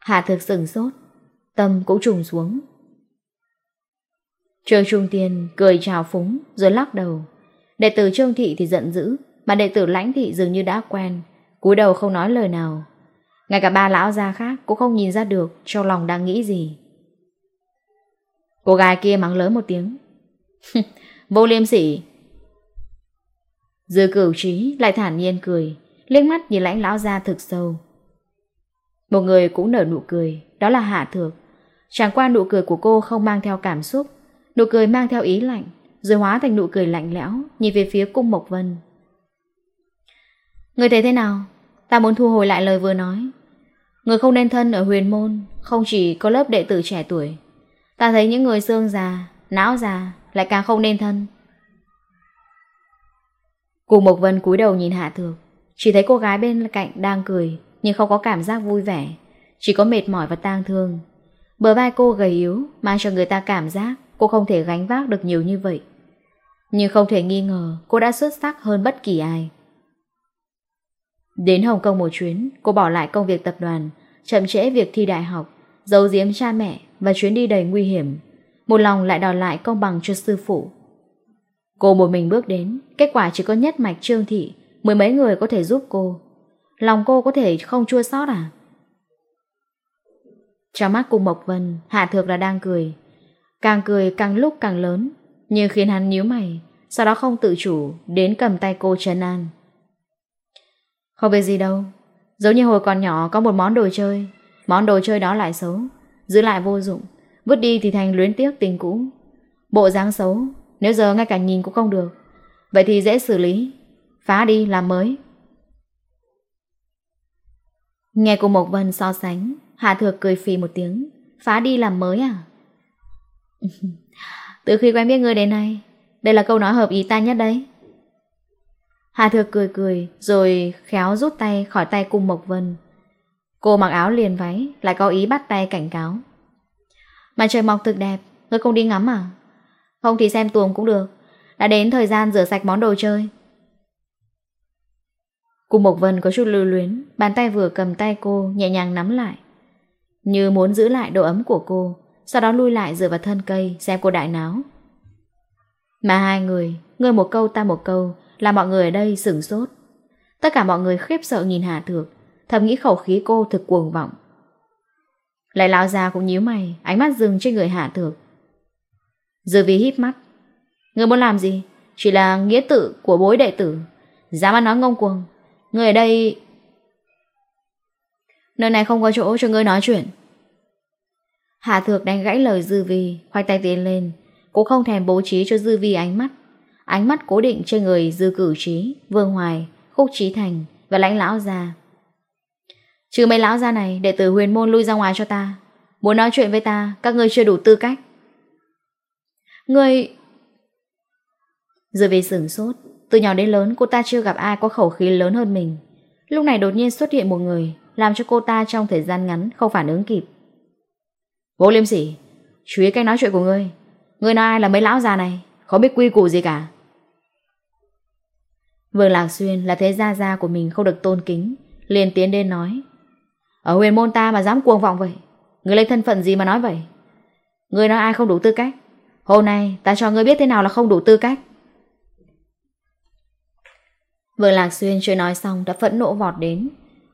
Hạ thực sừng sốt, tâm cũng trùng xuống. Trương Trung Tiên cười chào phúng rồi lắc đầu. Đệ tử Trương Thị thì giận dữ, mà đệ tử Lãnh Thị dường như đã quen, cúi đầu không nói lời nào. Ngay cả ba lão gia khác cũng không nhìn ra được trong lòng đang nghĩ gì. Cô gái kia mắng lớn một tiếng. <laughs> Vô liêm sỉ. Dư cửu trí lại thản nhiên cười, liếc mắt nhìn lãnh lão ra thực sâu. Một người cũng nở nụ cười, đó là Hạ Thược. Chẳng qua nụ cười của cô không mang theo cảm xúc, nụ cười mang theo ý lạnh, rồi hóa thành nụ cười lạnh lẽo, nhìn về phía cung Mộc Vân. Người thấy thế nào? Ta muốn thu hồi lại lời vừa nói. Người không nên thân ở huyền môn, không chỉ có lớp đệ tử trẻ tuổi, Ta thấy những người xương già, não già lại càng không nên thân. Cù Mộc Vân cúi đầu nhìn Hạ Thược, chỉ thấy cô gái bên cạnh đang cười nhưng không có cảm giác vui vẻ, chỉ có mệt mỏi và tang thương. Bờ vai cô gầy yếu mang cho người ta cảm giác cô không thể gánh vác được nhiều như vậy. Nhưng không thể nghi ngờ cô đã xuất sắc hơn bất kỳ ai. Đến Hồng Kông một chuyến, cô bỏ lại công việc tập đoàn, chậm trễ việc thi đại học, giấu giếm cha mẹ, và chuyến đi đầy nguy hiểm, một lòng lại đòi lại công bằng cho sư phụ. Cô một mình bước đến, kết quả chỉ có nhất mạch trương thị, mười mấy người có thể giúp cô. Lòng cô có thể không chua sót à? Trong mắt cùng Mộc Vân, Hạ Thược là đang cười. Càng cười càng lúc càng lớn, nhưng khiến hắn nhíu mày, sau đó không tự chủ, đến cầm tay cô trấn an. Không biết gì đâu, giống như hồi còn nhỏ có một món đồ chơi, món đồ chơi đó lại xấu, Giữ lại vô dụng. Vứt đi thì thành luyến tiếc tình cũ. Bộ dáng xấu, Nếu giờ ngay cả nhìn cũng không được. Vậy thì dễ xử lý. Phá đi, làm mới. Nghe cô Mộc Vân so sánh, Hạ Thược cười phì một tiếng. Phá đi, làm mới à? <laughs> Từ khi quen biết người đến nay, Đây là câu nói hợp ý ta nhất đấy. Hà Thược cười cười, Rồi khéo rút tay khỏi tay cung Mộc Vân. Cô mặc áo liền váy, Lại có ý bắt tay cảnh cáo. Mặt trời mọc thực đẹp, Ngươi không đi ngắm à? Không thì xem tuồng cũng được, Đã đến thời gian rửa sạch món đồ chơi. Cô Mộc Vân có chút lưu luyến, Bàn tay vừa cầm tay cô nhẹ nhàng nắm lại. Như muốn giữ lại độ ấm của cô, Sau đó lui lại dựa vào thân cây Xem cô đại náo. Mà hai người, Ngươi một câu ta một câu, Là mọi người ở đây sửng sốt. Tất cả mọi người khiếp sợ nhìn Hà Thược thầm nghĩ khẩu khí cô thực cuồng vọng. Lại lão già cũng nhíu mày, ánh mắt dừng trên người hạ thược. Dư vi hít mắt. Người muốn làm gì? Chỉ là nghĩa tử của bối đệ tử. Dám ăn nói ngông cuồng. Người ở đây... Nơi này không có chỗ cho ngươi nói chuyện. Hạ thược đánh gãy lời dư vi, khoanh tay tiến lên. Cô không thèm bố trí cho dư vi ánh mắt. Ánh mắt cố định trên người dư cử trí, vương hoài, khúc trí thành và lãnh lão già. Chứ mấy lão ra này để từ huyền môn lui ra ngoài cho ta. Muốn nói chuyện với ta, Các ngươi chưa đủ tư cách. Ngươi Rồi về sửng sốt, Từ nhỏ đến lớn cô ta chưa gặp ai có khẩu khí lớn hơn mình. Lúc này đột nhiên xuất hiện một người, Làm cho cô ta trong thời gian ngắn Không phản ứng kịp. Vô liêm sỉ, Chú ý cách nói chuyện của ngươi. Ngươi nói ai là mấy lão già này, Không biết quy củ gì cả. Vương Lạc Xuyên là thế gia gia của mình không được tôn kính, liền tiến đến nói. Ở huyền môn ta mà dám cuồng vọng vậy, Người lấy thân phận gì mà nói vậy? Người nói ai không đủ tư cách? Hôm nay ta cho người biết thế nào là không đủ tư cách. Vương Lạc Xuyên chưa nói xong đã phẫn nộ vọt đến.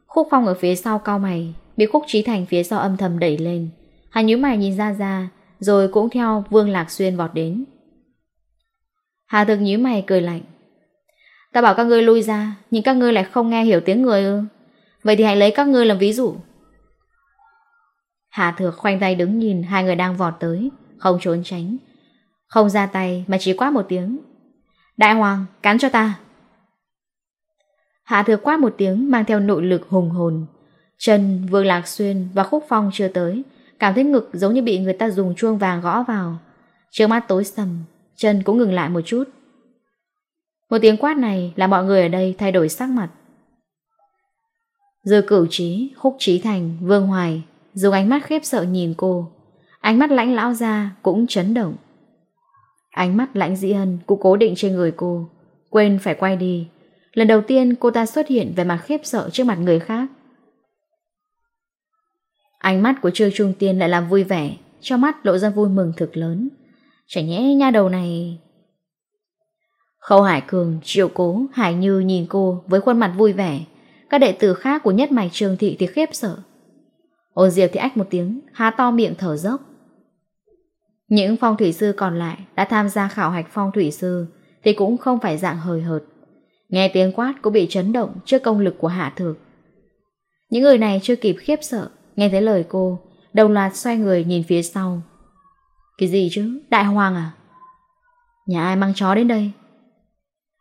Khúc Phong ở phía sau cao mày, Bị Khúc Trí Thành phía sau âm thầm đẩy lên. Hắn nhíu mày nhìn ra ra, Rồi cũng theo Vương Lạc Xuyên vọt đến. Hà thực nhíu mày cười lạnh. Ta bảo các ngươi lui ra, Nhưng các ngươi lại không nghe hiểu tiếng người ư? Vậy thì hãy lấy các ngươi làm ví dụ. Hạ thược khoanh tay đứng nhìn hai người đang vọt tới, không trốn tránh. Không ra tay mà chỉ quát một tiếng. Đại hoàng, cắn cho ta. Hạ thược quát một tiếng mang theo nội lực hùng hồn. Trần, Vương Lạc Xuyên và Khúc Phong chưa tới, cảm thấy ngực giống như bị người ta dùng chuông vàng gõ vào. Trước mắt tối sầm, Trần cũng ngừng lại một chút. Một tiếng quát này là mọi người ở đây thay đổi sắc mặt. Dư cửu trí, khúc trí thành, vương hoài Dùng ánh mắt khiếp sợ nhìn cô. Ánh mắt lãnh lão ra cũng chấn động. Ánh mắt lãnh dĩ hân cũng cố định trên người cô. Quên phải quay đi. Lần đầu tiên cô ta xuất hiện về mặt khiếp sợ trước mặt người khác. Ánh mắt của Trương Trung Tiên lại làm vui vẻ Cho mắt lộ ra vui mừng thực lớn. Chả nhẽ nha đầu này Khâu Hải Cường, Triệu Cố, Hải Như nhìn cô với khuôn mặt vui vẻ. Các đệ tử khác của nhất mạch trường thị thì khiếp sợ Ôn diệp thì ách một tiếng, Há to miệng thở dốc Những phong thủy sư còn lại Đã tham gia khảo hạch phong thủy sư Thì cũng không phải dạng hời hợt Nghe tiếng quát cũng bị chấn động Trước công lực của hạ thược Những người này chưa kịp khiếp sợ, Nghe thấy lời cô, Đồng loạt xoay người nhìn phía sau Cái gì chứ? Đại hoàng à? Nhà ai mang chó đến đây?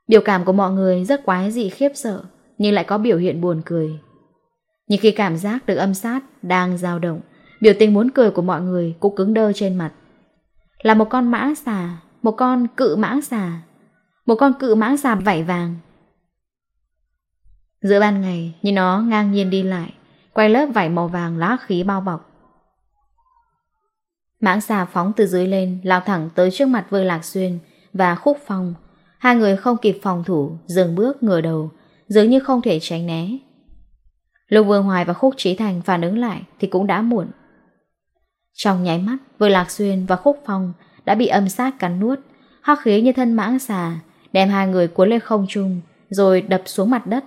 Biểu cảm của mọi người rất quái dị khiếp sợ nhưng lại có biểu hiện buồn cười. Nhưng khi cảm giác được âm sát đang dao động, biểu tình muốn cười của mọi người cũng cứng đơ trên mặt. Là một con mã xà, một con cự mã xà, một con cự mã xà vảy vàng. Giữa ban ngày, nhìn nó ngang nhiên đi lại, quay lớp vảy màu vàng lá khí bao bọc. Mãng xà phóng từ dưới lên, lao thẳng tới trước mặt Vương Lạc Xuyên và Khúc Phong. Hai người không kịp phòng thủ, dừng bước ngửa đầu, dường như không thể tránh né. Lục Vương Hoài và Khúc Trí Thành phản ứng lại thì cũng đã muộn. Trong nháy mắt, vương Lạc Xuyên và Khúc Phong đã bị âm sát cắn nuốt, hắc khí như thân mãng xà, đem hai người cuốn lên không trung, rồi đập xuống mặt đất.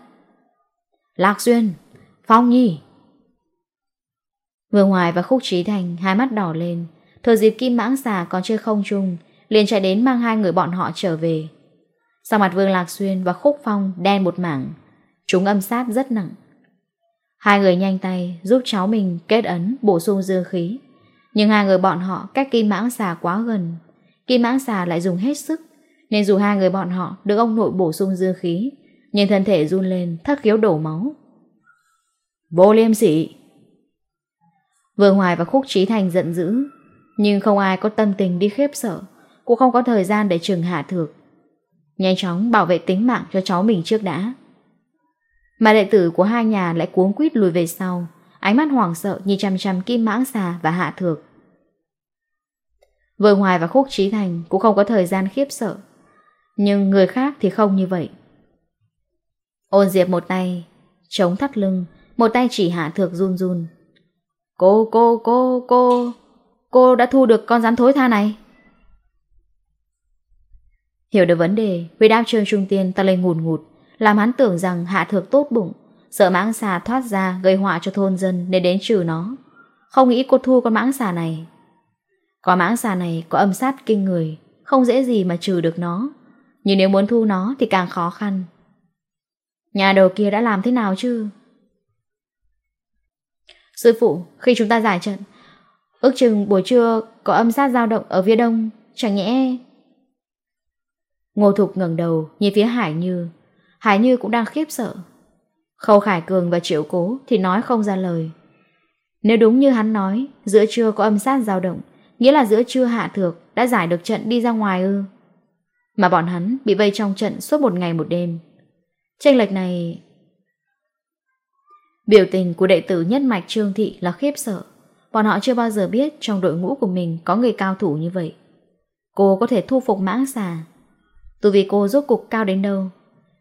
Lạc Xuyên, Phong Nhi! Vương Hoài và Khúc Trí Thành hai mắt đỏ lên, thừa dịp kim mãng xà còn chưa không trung, liền chạy đến mang hai người bọn họ trở về. Sau mặt Vương Lạc Xuyên và Khúc Phong đen một mảng, Chúng âm sát rất nặng. Hai người nhanh tay giúp cháu mình kết ấn, bổ sung dương khí. Nhưng hai người bọn họ cách kim mãng xà quá gần. Kim mãng xà lại dùng hết sức, Nên dù hai người bọn họ được ông nội bổ sung dương khí, Nhưng thân thể run lên, thất khiếu đổ máu. Vô liêm sỉ! Vương Hoài và Khúc Trí Thành giận dữ, Nhưng không ai có tâm tình đi khiếp sợ, Cũng không có thời gian để trừng hạ thược. Nhanh chóng bảo vệ tính mạng cho cháu mình trước đã. Mà đệ tử của hai nhà lại cuống quýt lùi về sau, Ánh mắt hoảng sợ như chăm chăm kim mãng xà và hạ thược. Vừa hoài và khúc trí thành cũng không có thời gian khiếp sợ, Nhưng người khác thì không như vậy. Ôn diệp một tay Chống thắt lưng, Một tay chỉ hạ thược run run. Cô cô cô cô Cô đã thu được con rắn thối tha này. Hiểu được vấn đề, huyết áp trương trung tiên ta lên ngùn ngụt, ngụt, làm hắn tưởng rằng hạ thược tốt bụng, sợ mãng xà thoát ra gây họa cho thôn dân nên đến trừ nó. Không nghĩ cô thu con mãng xà này. Có mãng xà này có âm sát kinh người, không dễ gì mà trừ được nó. Nhưng nếu muốn thu nó thì càng khó khăn. Nhà đầu kia đã làm thế nào chứ? Sư phụ, khi chúng ta giải trận, ước chừng buổi trưa có âm sát dao động ở phía đông, chẳng nhẽ Ngô Thục ngẩng đầu nhìn phía Hải Như. Hải Như cũng đang khiếp sợ. Khâu Khải Cường và Triệu Cố thì nói không ra lời. Nếu đúng như hắn nói, giữa trưa có âm sát dao động, nghĩa là giữa trưa Hạ Thược đã giải được trận đi ra ngoài ư. Mà bọn hắn bị vây trong trận suốt một ngày một đêm. Tranh lệch này... Biểu tình của đệ tử nhất mạch Trương Thị là khiếp sợ. Bọn họ chưa bao giờ biết trong đội ngũ của mình có người cao thủ như vậy. Cô có thể thu phục mãng xà Tu vì cô rốt cục cao đến đâu?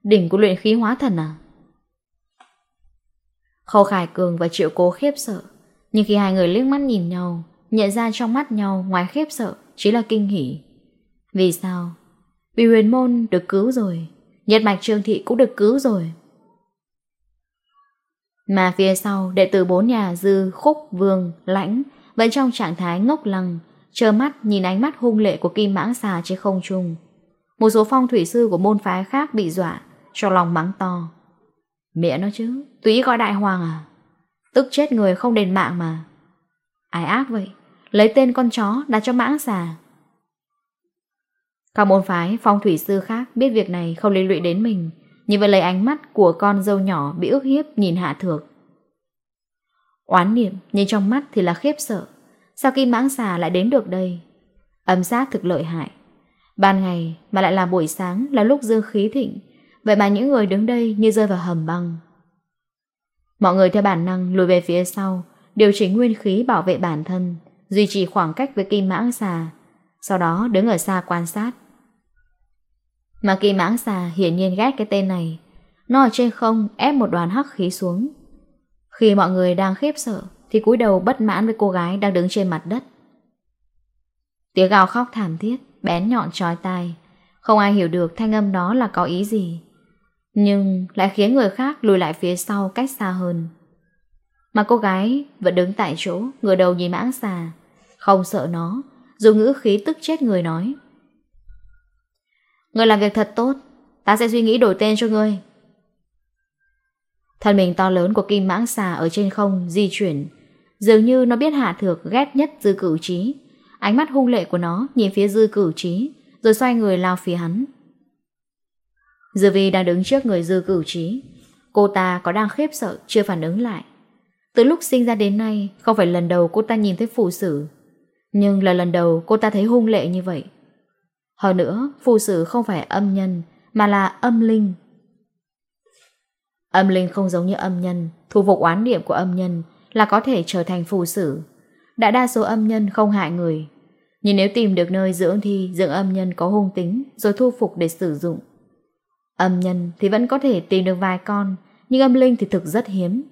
Đỉnh của luyện khí hóa thần à? Khâu Khải Cường và Triệu Cố khiếp sợ. Nhưng khi hai người liếc mắt nhìn nhau, nhận ra trong mắt nhau ngoài khiếp sợ chỉ là kinh hỉ. Vì sao? Vì huyền môn được cứu rồi, nhất mạch trương thị cũng được cứu rồi. Mà phía sau, đệ tử bốn nhà Dư, Khúc, Vương, Lãnh vẫn trong trạng thái ngốc lăng, trơ mắt nhìn ánh mắt hung lệ của kim mãng xà trên không trung. Một số phong thủy sư của môn phái khác bị dọa, Cho lòng mắng to. Mẹ nó chứ Túy gọi đại hoàng à? Tức chết người không đền mạng mà. Ai ác vậy? Lấy tên con chó đặt cho mãng xà. Các môn phái, phong thủy sư khác Biết việc này không liên lụy đến mình, Nhưng vẫn lấy ánh mắt của con dâu nhỏ Bị ước hiếp nhìn hạ thược. Oán niệm nhìn trong mắt thì là khiếp sợ. Sao khi mãng xà lại đến được đây, Âm sát thực lợi hại. Ban ngày mà lại là buổi sáng là lúc dương khí thịnh, vậy mà những người đứng đây như rơi vào hầm băng. Mọi người theo bản năng lùi về phía sau, điều chỉnh nguyên khí bảo vệ bản thân, duy trì khoảng cách với kim mãng xà, sau đó đứng ở xa quan sát. Mà kim mãng xà hiển nhiên ghét cái tên này, nó ở trên không ép một đoàn hắc khí xuống. Khi mọi người đang khiếp sợ thì cúi đầu bất mãn với cô gái đang đứng trên mặt đất. Tiếng gào khóc thảm thiết, bén nhọn trói tai. Không ai hiểu được thanh âm đó là có ý gì. Nhưng lại khiến người khác lùi lại phía sau cách xa hơn. Mà cô gái vẫn đứng tại chỗ, ngửa đầu nhìn mãng xà. Không sợ nó, dù ngữ khí tức chết người nói. Người làm việc thật tốt, ta sẽ suy nghĩ đổi tên cho ngươi. Thân mình to lớn của kim mãng xà ở trên không di chuyển, dường như nó biết Hạ Thược ghét nhất dư cử trí, Ánh mắt hung lệ của nó nhìn phía dư cử trí, Rồi xoay người lao phía hắn. Dư vi đang đứng trước người dư cử trí. Cô ta có đang khiếp sợ, Chưa phản ứng lại. Từ lúc sinh ra đến nay, Không phải lần đầu cô ta nhìn thấy phù sử. Nhưng là lần đầu cô ta thấy hung lệ như vậy. Hơn nữa, phù sử không phải âm nhân, Mà là âm linh. Âm linh không giống như âm nhân, Thu phục oán niệm của âm nhân Là có thể trở thành phù sử đã đa số âm nhân không hại người. Nhưng nếu tìm được nơi dưỡng thì Dưỡng âm nhân có hung tính, Rồi thu phục để sử dụng. Âm nhân thì vẫn có thể tìm được vài con, Nhưng âm linh thì thực rất hiếm.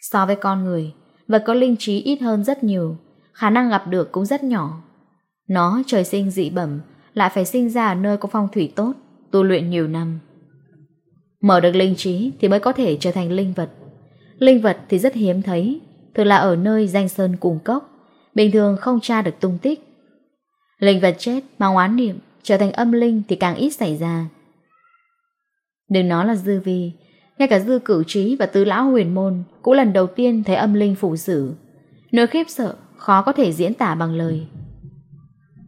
So với con người, Vật có linh trí ít hơn rất nhiều, Khả năng gặp được cũng rất nhỏ. Nó, trời sinh dị bẩm, Lại phải sinh ra ở nơi có phong thủy tốt, Tu luyện nhiều năm. Mở được linh trí thì mới có thể trở thành linh vật. Linh vật thì rất hiếm thấy thực là ở nơi danh sơn cùng cốc, bình thường không tra được tung tích. Linh vật chết mang oán niệm, trở thành âm linh thì càng ít xảy ra. Đừng nói là dư vi, ngay cả dư cử trí và tứ lão huyền môn cũng lần đầu tiên thấy âm linh phủ xử. nơi khiếp sợ, khó có thể diễn tả bằng lời.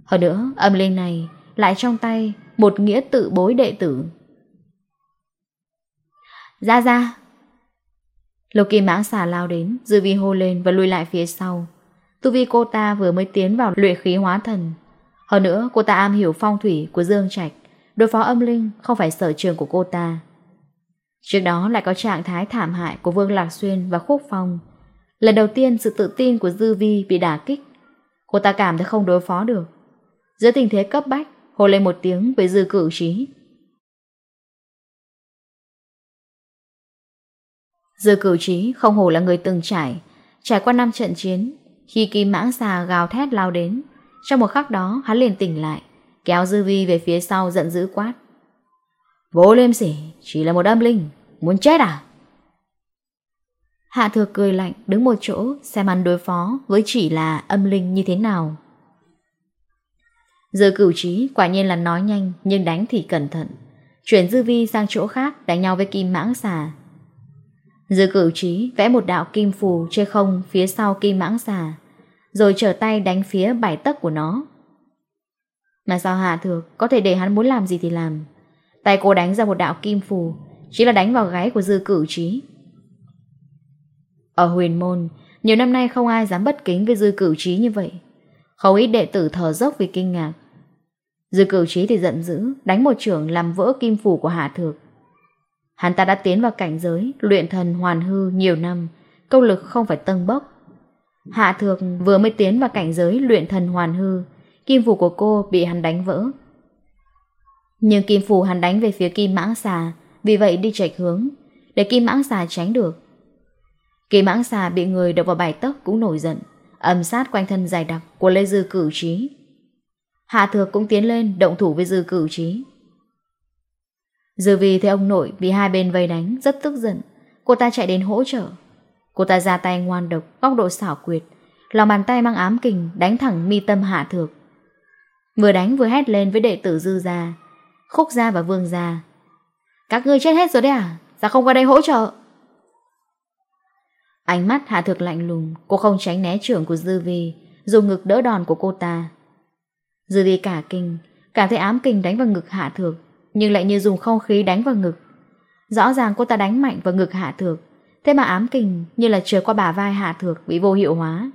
Hơn nữa, âm linh này lại trong tay một nghĩa tự bối đệ tử. Ra ra, Lộc kỳ mãng xà lao đến, dư vi hô lên và lui lại phía sau. Tu vi cô ta vừa mới tiến vào luyện khí hóa thần. Hơn nữa, cô ta am hiểu phong thủy của Dương Trạch, đối phó âm linh không phải sở trường của cô ta. Trước đó lại có trạng thái thảm hại của Vương Lạc Xuyên và Khúc Phong. Lần đầu tiên sự tự tin của Dư Vi bị đả kích. Cô ta cảm thấy không đối phó được. Giữa tình thế cấp bách, hồ lên một tiếng với Dư cử trí. Dư cửu trí không hổ là người từng trải, trải qua năm trận chiến, khi kim mãng xà gào thét lao đến, trong một khắc đó hắn liền tỉnh lại, kéo dư vi về phía sau giận dữ quát. Vô liêm sỉ, chỉ là một âm linh, muốn chết à? Hạ thừa cười lạnh đứng một chỗ xem hắn đối phó với chỉ là âm linh như thế nào. Dư cửu trí quả nhiên là nói nhanh nhưng đánh thì cẩn thận. Chuyển dư vi sang chỗ khác đánh nhau với kim mãng xà Dư cửu trí vẽ một đạo kim phù trên không phía sau kim mãng xà, rồi trở tay đánh phía bài tấc của nó. Mà sao hạ Thược có thể để hắn muốn làm gì thì làm. Tay cô đánh ra một đạo kim phù, chỉ là đánh vào gáy của dư cửu trí. Ở huyền môn, nhiều năm nay không ai dám bất kính với dư cửu trí như vậy. Không ít đệ tử thở dốc vì kinh ngạc. Dư cửu trí thì giận dữ, đánh một trưởng làm vỡ kim phù của Hạ Thược. Hắn ta đã tiến vào cảnh giới, luyện thần hoàn hư nhiều năm, công lực không phải tân bốc. Hạ thược vừa mới tiến vào cảnh giới luyện thần hoàn hư, kim phủ của cô bị hắn đánh vỡ. Nhưng kim phủ hắn đánh về phía kim mãng xà, vì vậy đi chạch hướng, để kim mãng xà tránh được. Kim mãng xà bị người đập vào bài tóc cũng nổi giận, âm sát quanh thân dài đặc của Lê Dư cửu trí. Hạ thược cũng tiến lên động thủ với Dư cửu trí. Dư vì thấy ông nội bị hai bên vây đánh Rất tức giận. Cô ta chạy đến hỗ trợ. Cô ta ra tay ngoan độc, góc độ xảo quyệt. Lòng bàn tay mang ám kình Đánh thẳng mi tâm hạ thược. Vừa đánh vừa hét lên với đệ tử dư gia Khúc gia và vương gia. Các ngươi chết hết rồi đấy à? Sao không qua đây hỗ trợ. Ánh mắt hạ thực lạnh lùng Cô không tránh né trưởng của dư vi Dùng ngực đỡ đòn của cô ta. Dư vi cả kinh Cảm thấy ám kình đánh vào ngực hạ thược nhưng lại như dùng không khí đánh vào ngực. Rõ ràng cô ta đánh mạnh vào ngực Hạ Thược, thế mà ám kình như là trượt qua bả vai Hạ Thược bị vô hiệu hóa.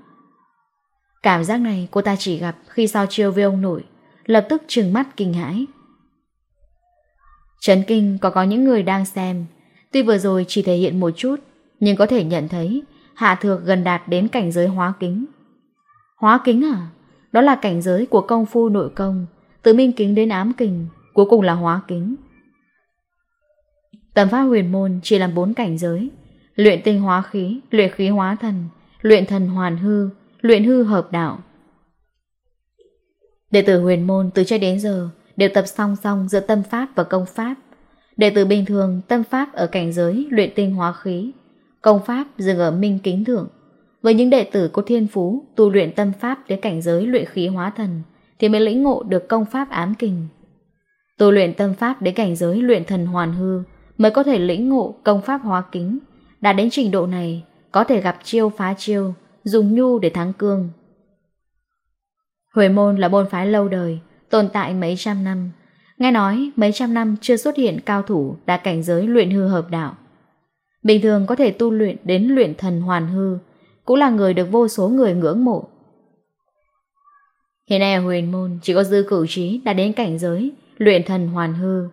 Cảm giác này cô ta chỉ gặp khi sau chiêu với ông nội, lập tức trừng mắt kinh hãi. Trấn kinh có có những người đang xem, tuy vừa rồi chỉ thể hiện một chút, nhưng có thể nhận thấy Hạ Thược gần đạt đến cảnh giới hóa kính. Hóa kính à? Đó là cảnh giới của công phu nội công, từ minh kính đến ám kình, cuối cùng là hóa kính. Tầm pháp huyền môn chỉ là bốn cảnh giới, luyện tinh hóa khí, luyện khí hóa thần, luyện thần hoàn hư, luyện hư hợp đạo. Đệ tử huyền môn từ trước đến giờ đều tập song song giữa tâm pháp và công pháp. Đệ tử bình thường tâm pháp ở cảnh giới luyện tinh hóa khí, công pháp dừng ở minh kính thượng. Với những đệ tử có thiên phú tu luyện tâm pháp đến cảnh giới luyện khí hóa thần thì mới lĩnh ngộ được công pháp ám kình. Tu luyện tâm pháp đến cảnh giới luyện thần hoàn hư mới có thể lĩnh ngộ công pháp hóa kính. Đã đến trình độ này, có thể gặp chiêu phá chiêu, dùng nhu để thắng cương. Huệ môn là môn phái lâu đời, tồn tại mấy trăm năm. Nghe nói mấy trăm năm chưa xuất hiện cao thủ đã cảnh giới luyện hư hợp đạo. Bình thường có thể tu luyện đến luyện thần hoàn hư, cũng là người được vô số người ngưỡng mộ. Hiện nay ở huyền môn chỉ có dư cử trí đã đến cảnh giới luyện thần hoàn hư.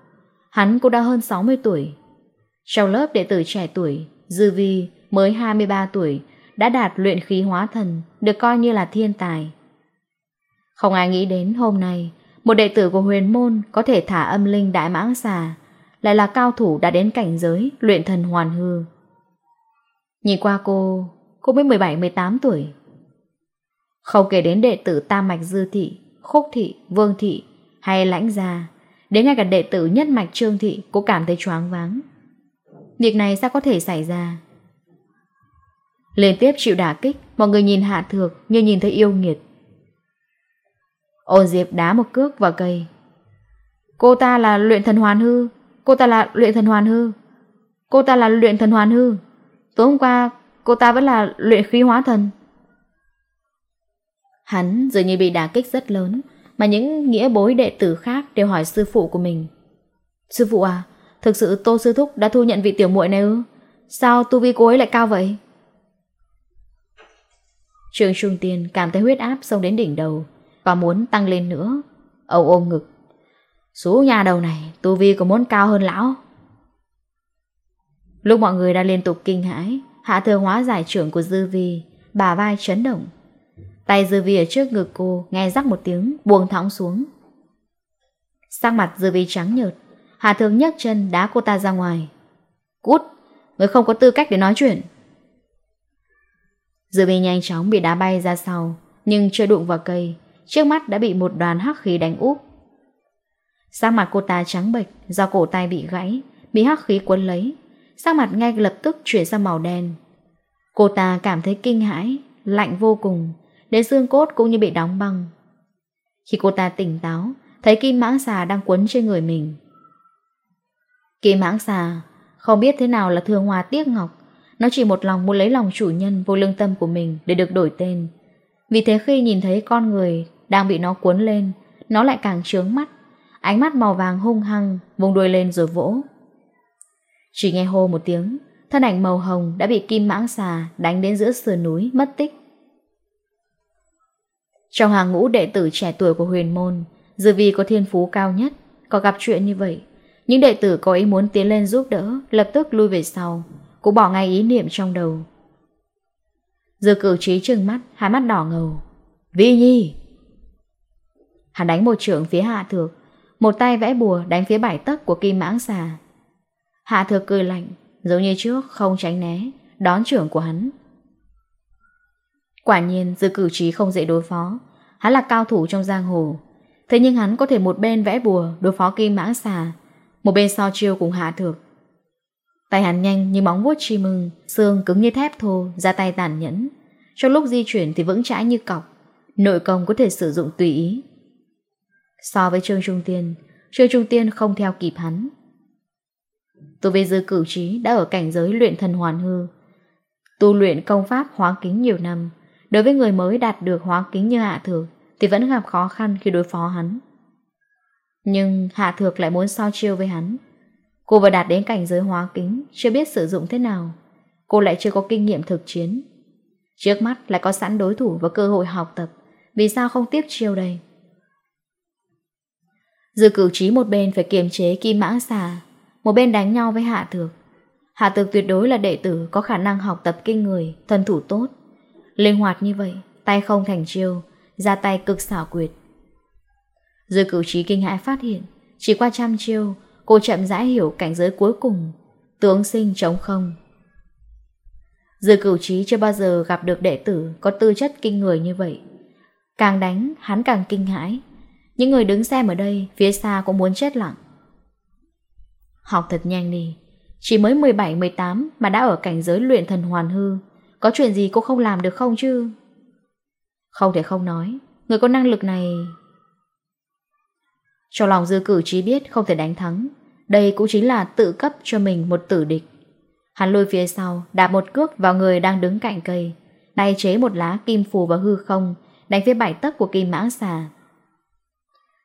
Hắn cũng đã hơn 60 tuổi. Trong lớp đệ tử trẻ tuổi, Dư Vi mới 23 tuổi đã đạt luyện khí hóa thần, được coi như là thiên tài. Không ai nghĩ đến hôm nay, một đệ tử của huyền môn có thể thả âm linh đại mãng xà, lại là cao thủ đã đến cảnh giới luyện thần hoàn hư. Nhìn qua cô, cô mới 17-18 tuổi. Không kể đến đệ tử Tam Mạch Dư Thị, Khúc Thị, Vương Thị hay Lãnh Gia, Đến ngay cả đệ tử nhất mạch Trương Thị Cũng cảm thấy choáng váng. Việc này sao có thể xảy ra? Liên tiếp chịu đả kích, Mọi người nhìn Hạ Thược như nhìn thấy yêu nghiệt. Ôn Diệp đá một cước vào cây. Cô ta là luyện thần hoàn hư? Cô ta là luyện thần hoàn hư? Cô ta là luyện thần hoàn hư? Tối hôm qua, cô ta vẫn là luyện khí hóa thần. Hắn dường như bị đả kích rất lớn mà những nghĩa bối đệ tử khác đều hỏi sư phụ của mình. Sư phụ à, thực sự Tô Sư Thúc đã thu nhận vị tiểu muội này ư? Sao tu vi cô ấy lại cao vậy? Trường Trung Tiên cảm thấy huyết áp sông đến đỉnh đầu, và muốn tăng lên nữa. Âu ôm ngực. Số nhà đầu này, tu vi có muốn cao hơn lão. Lúc mọi người đang liên tục kinh hãi, hạ thừa hóa giải trưởng của Dư Vi, bà vai chấn động. Tay dư vi ở trước ngực cô nghe rắc một tiếng buông thõng xuống. Sắc mặt dư vi trắng nhợt, Hà thương nhấc chân đá cô ta ra ngoài. Cút, người không có tư cách để nói chuyện. Dư vi nhanh chóng bị đá bay ra sau, nhưng chưa đụng vào cây, trước mắt đã bị một đoàn hắc khí đánh úp. Sắc mặt cô ta trắng bệch do cổ tay bị gãy, bị hắc khí cuốn lấy, sắc mặt ngay lập tức chuyển sang màu đen. Cô ta cảm thấy kinh hãi, lạnh vô cùng, đến xương cốt cũng như bị đóng băng. Khi cô ta tỉnh táo, thấy kim mãng xà đang quấn trên người mình. Kim mãng xà không biết thế nào là thương hoa tiếc ngọc, nó chỉ một lòng muốn lấy lòng chủ nhân vô lương tâm của mình để được đổi tên. Vì thế khi nhìn thấy con người đang bị nó cuốn lên, nó lại càng trướng mắt, ánh mắt màu vàng hung hăng, vùng đuôi lên rồi vỗ. Chỉ nghe hô một tiếng, thân ảnh màu hồng đã bị kim mãng xà đánh đến giữa sườn núi, mất tích. Trong hàng ngũ đệ tử trẻ tuổi của huyền môn, dư vi có thiên phú cao nhất, có gặp chuyện như vậy. Những đệ tử có ý muốn tiến lên giúp đỡ, lập tức lui về sau, cũng bỏ ngay ý niệm trong đầu. Dư cử trí trừng mắt, hai mắt đỏ ngầu. Vi nhi! Hắn đánh một trưởng phía hạ thược, một tay vẽ bùa đánh phía bảy tấc của kim mãng xà. Hạ thược cười lạnh, giống như trước không tránh né, đón trưởng của hắn, Quả nhiên từ cử trí không dễ đối phó. Hắn là cao thủ trong giang hồ. Thế nhưng hắn có thể một bên vẽ bùa, Đối phó kim mãng xà, Một bên so chiêu cùng hạ thược. Tay hắn nhanh như móng vuốt chi mừng, Xương cứng như thép thô, Ra tay tàn nhẫn. Trong lúc di chuyển thì vững chãi như cọc, Nội công có thể sử dụng tùy ý. So với Trương Trung Tiên, Trương Trung Tiên không theo kịp hắn. Tôi về dư cử trí đã ở cảnh giới luyện thần hoàn hư. Tu luyện công pháp hóa kính nhiều năm Đối với người mới đạt được hóa kính như Hạ Thược Thì vẫn gặp khó khăn khi đối phó hắn. Nhưng Hạ Thược lại muốn sao chiêu với hắn. Cô vừa đạt đến cảnh giới hóa kính, Chưa biết sử dụng thế nào. Cô lại chưa có kinh nghiệm thực chiến. Trước mắt lại có sẵn đối thủ và cơ hội học tập. Vì sao không tiếp chiêu đây? Dư cử trí một bên phải kiềm chế kim mã xà, Một bên đánh nhau với Hạ Thược. Hạ Thược tuyệt đối là đệ tử Có khả năng học tập kinh người, Thân thủ tốt. Linh hoạt như vậy, Tay không thành chiêu, Ra tay cực xảo quyệt. Dư cửu trí kinh hãi phát hiện, Chỉ qua trăm chiêu, Cô chậm rãi hiểu cảnh giới cuối cùng, Tướng sinh trống không. Dư cửu trí chưa bao giờ gặp được đệ tử Có tư chất kinh người như vậy. Càng đánh, hắn càng kinh hãi. Những người đứng xem ở đây, Phía xa cũng muốn chết lặng. Học thật nhanh đi, Chỉ mới 17-18 mà đã ở cảnh giới luyện thần hoàn hư có chuyện gì cô không làm được không chứ? Không thể không nói, Người có năng lực này. Trong lòng dư cử trí biết không thể đánh thắng, Đây cũng chính là tự cấp cho mình một tử địch. Hắn lùi phía sau, Đạp một cước vào người đang đứng cạnh cây, Tay chế một lá kim phù vào hư không, Đánh phía bảy tấc của kim mãng xà.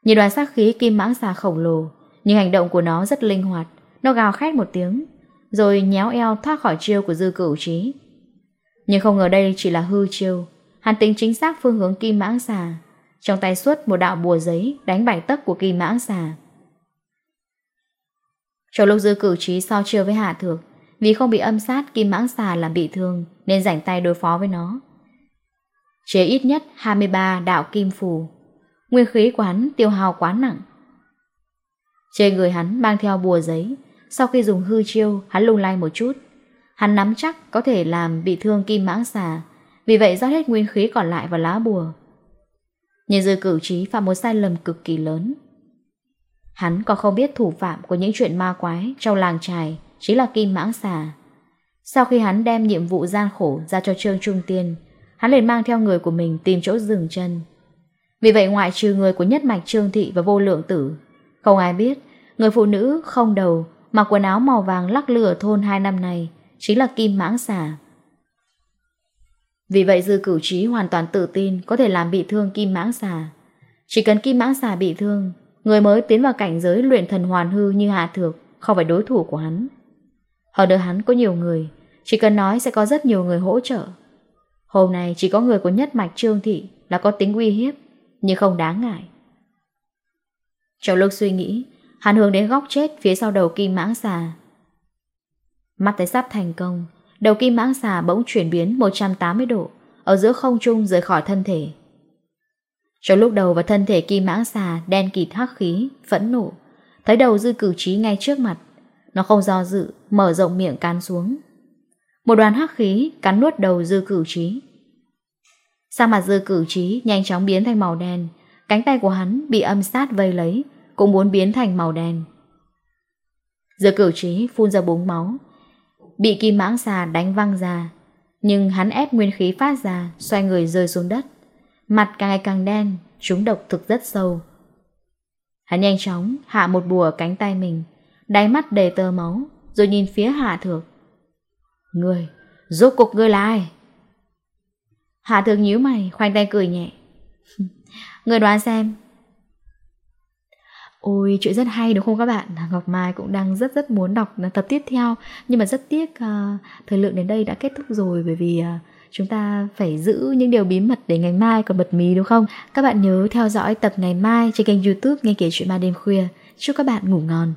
Nhìn đoàn sát khí kim mãng xà khổng lồ, Nhưng hành động của nó rất linh hoạt, Nó gào khét một tiếng, Rồi nhéo eo thoát khỏi chiêu của dư cửu trí. Nhưng không ngờ đây chỉ là hư chiêu. Hắn tính chính xác phương hướng kim mãng xà. Trong tay suốt một đạo bùa giấy Đánh bảy tấc của kim mãng xà. Trong lúc dư cử trí so chiêu với hạ thược, Vì không bị âm sát, kim mãng xà làm bị thương, Nên rảnh tay đối phó với nó. Chế ít nhất 23 đạo kim phù. Nguyên khí của hắn tiêu hào quá nặng. Trên người hắn mang theo bùa giấy. Sau khi dùng hư chiêu, Hắn lung lay một chút. Hắn nắm chắc có thể làm bị thương kim mãng xà, vì vậy rót hết nguyên khí còn lại vào lá bùa. Nhân dư cử trí phạm một sai lầm cực kỳ lớn. Hắn còn không biết thủ phạm của những chuyện ma quái trong làng trài chính là kim mãng xà. Sau khi hắn đem nhiệm vụ gian khổ ra cho Trương Trung Tiên, hắn liền mang theo người của mình tìm chỗ dừng chân. Vì vậy ngoại trừ người của nhất mạch Trương Thị và vô lượng tử, không ai biết người phụ nữ không đầu mặc quần áo màu vàng lắc lửa thôn hai năm này chính là kim mãng xà. Vì vậy dư cửu trí hoàn toàn tự tin có thể làm bị thương kim mãng xà. Chỉ cần kim mãng xà bị thương, người mới tiến vào cảnh giới luyện thần hoàn hư như Hạ Thược không phải đối thủ của hắn. Hơn nữa hắn có nhiều người, chỉ cần nói sẽ có rất nhiều người hỗ trợ. Hôm nay chỉ có người của nhất mạch trương thị là có tính uy hiếp, nhưng không đáng ngại. Trong lúc suy nghĩ, hắn hướng đến góc chết phía sau đầu kim mãng xà, Mắt thấy sắp thành công, đầu kim mãng xà bỗng chuyển biến 180 độ, ở giữa không trung rời khỏi thân thể. Trong lúc đầu và thân thể kim mãng xà đen kịt hắc khí, phẫn nộ, thấy đầu dư cử trí ngay trước mặt. Nó không do dự, mở rộng miệng cắn xuống. Một đoàn hắc khí cắn nuốt đầu dư cử trí. Sang mặt dư cử trí nhanh chóng biến thành màu đen, cánh tay của hắn bị âm sát vây lấy, cũng muốn biến thành màu đen. Dư cử trí phun ra búng máu, Bị kim mãng xà đánh văng ra. Nhưng hắn ép nguyên khí phát ra Xoay người rơi xuống đất. Mặt càng ngày càng đen Chúng độc thực rất sâu. Hắn nhanh chóng hạ một bùa cánh tay mình Đáy mắt đầy tơ máu Rồi nhìn phía hạ thược. Người, rốt cuộc người là ai? Hạ thược nhíu mày Khoanh tay cười nhẹ. <laughs> Người đoán xem Ôi chuyện rất hay đúng không các bạn? Ngọc Mai cũng đang rất rất muốn đọc tập tiếp theo Nhưng mà rất tiếc uh, thời lượng đến đây đã kết thúc rồi Bởi vì uh, chúng ta phải giữ những điều bí mật để ngày mai còn bật mí đúng không? Các bạn nhớ theo dõi tập ngày mai trên kênh youtube Nghe kể chuyện ma đêm khuya Chúc các bạn ngủ ngon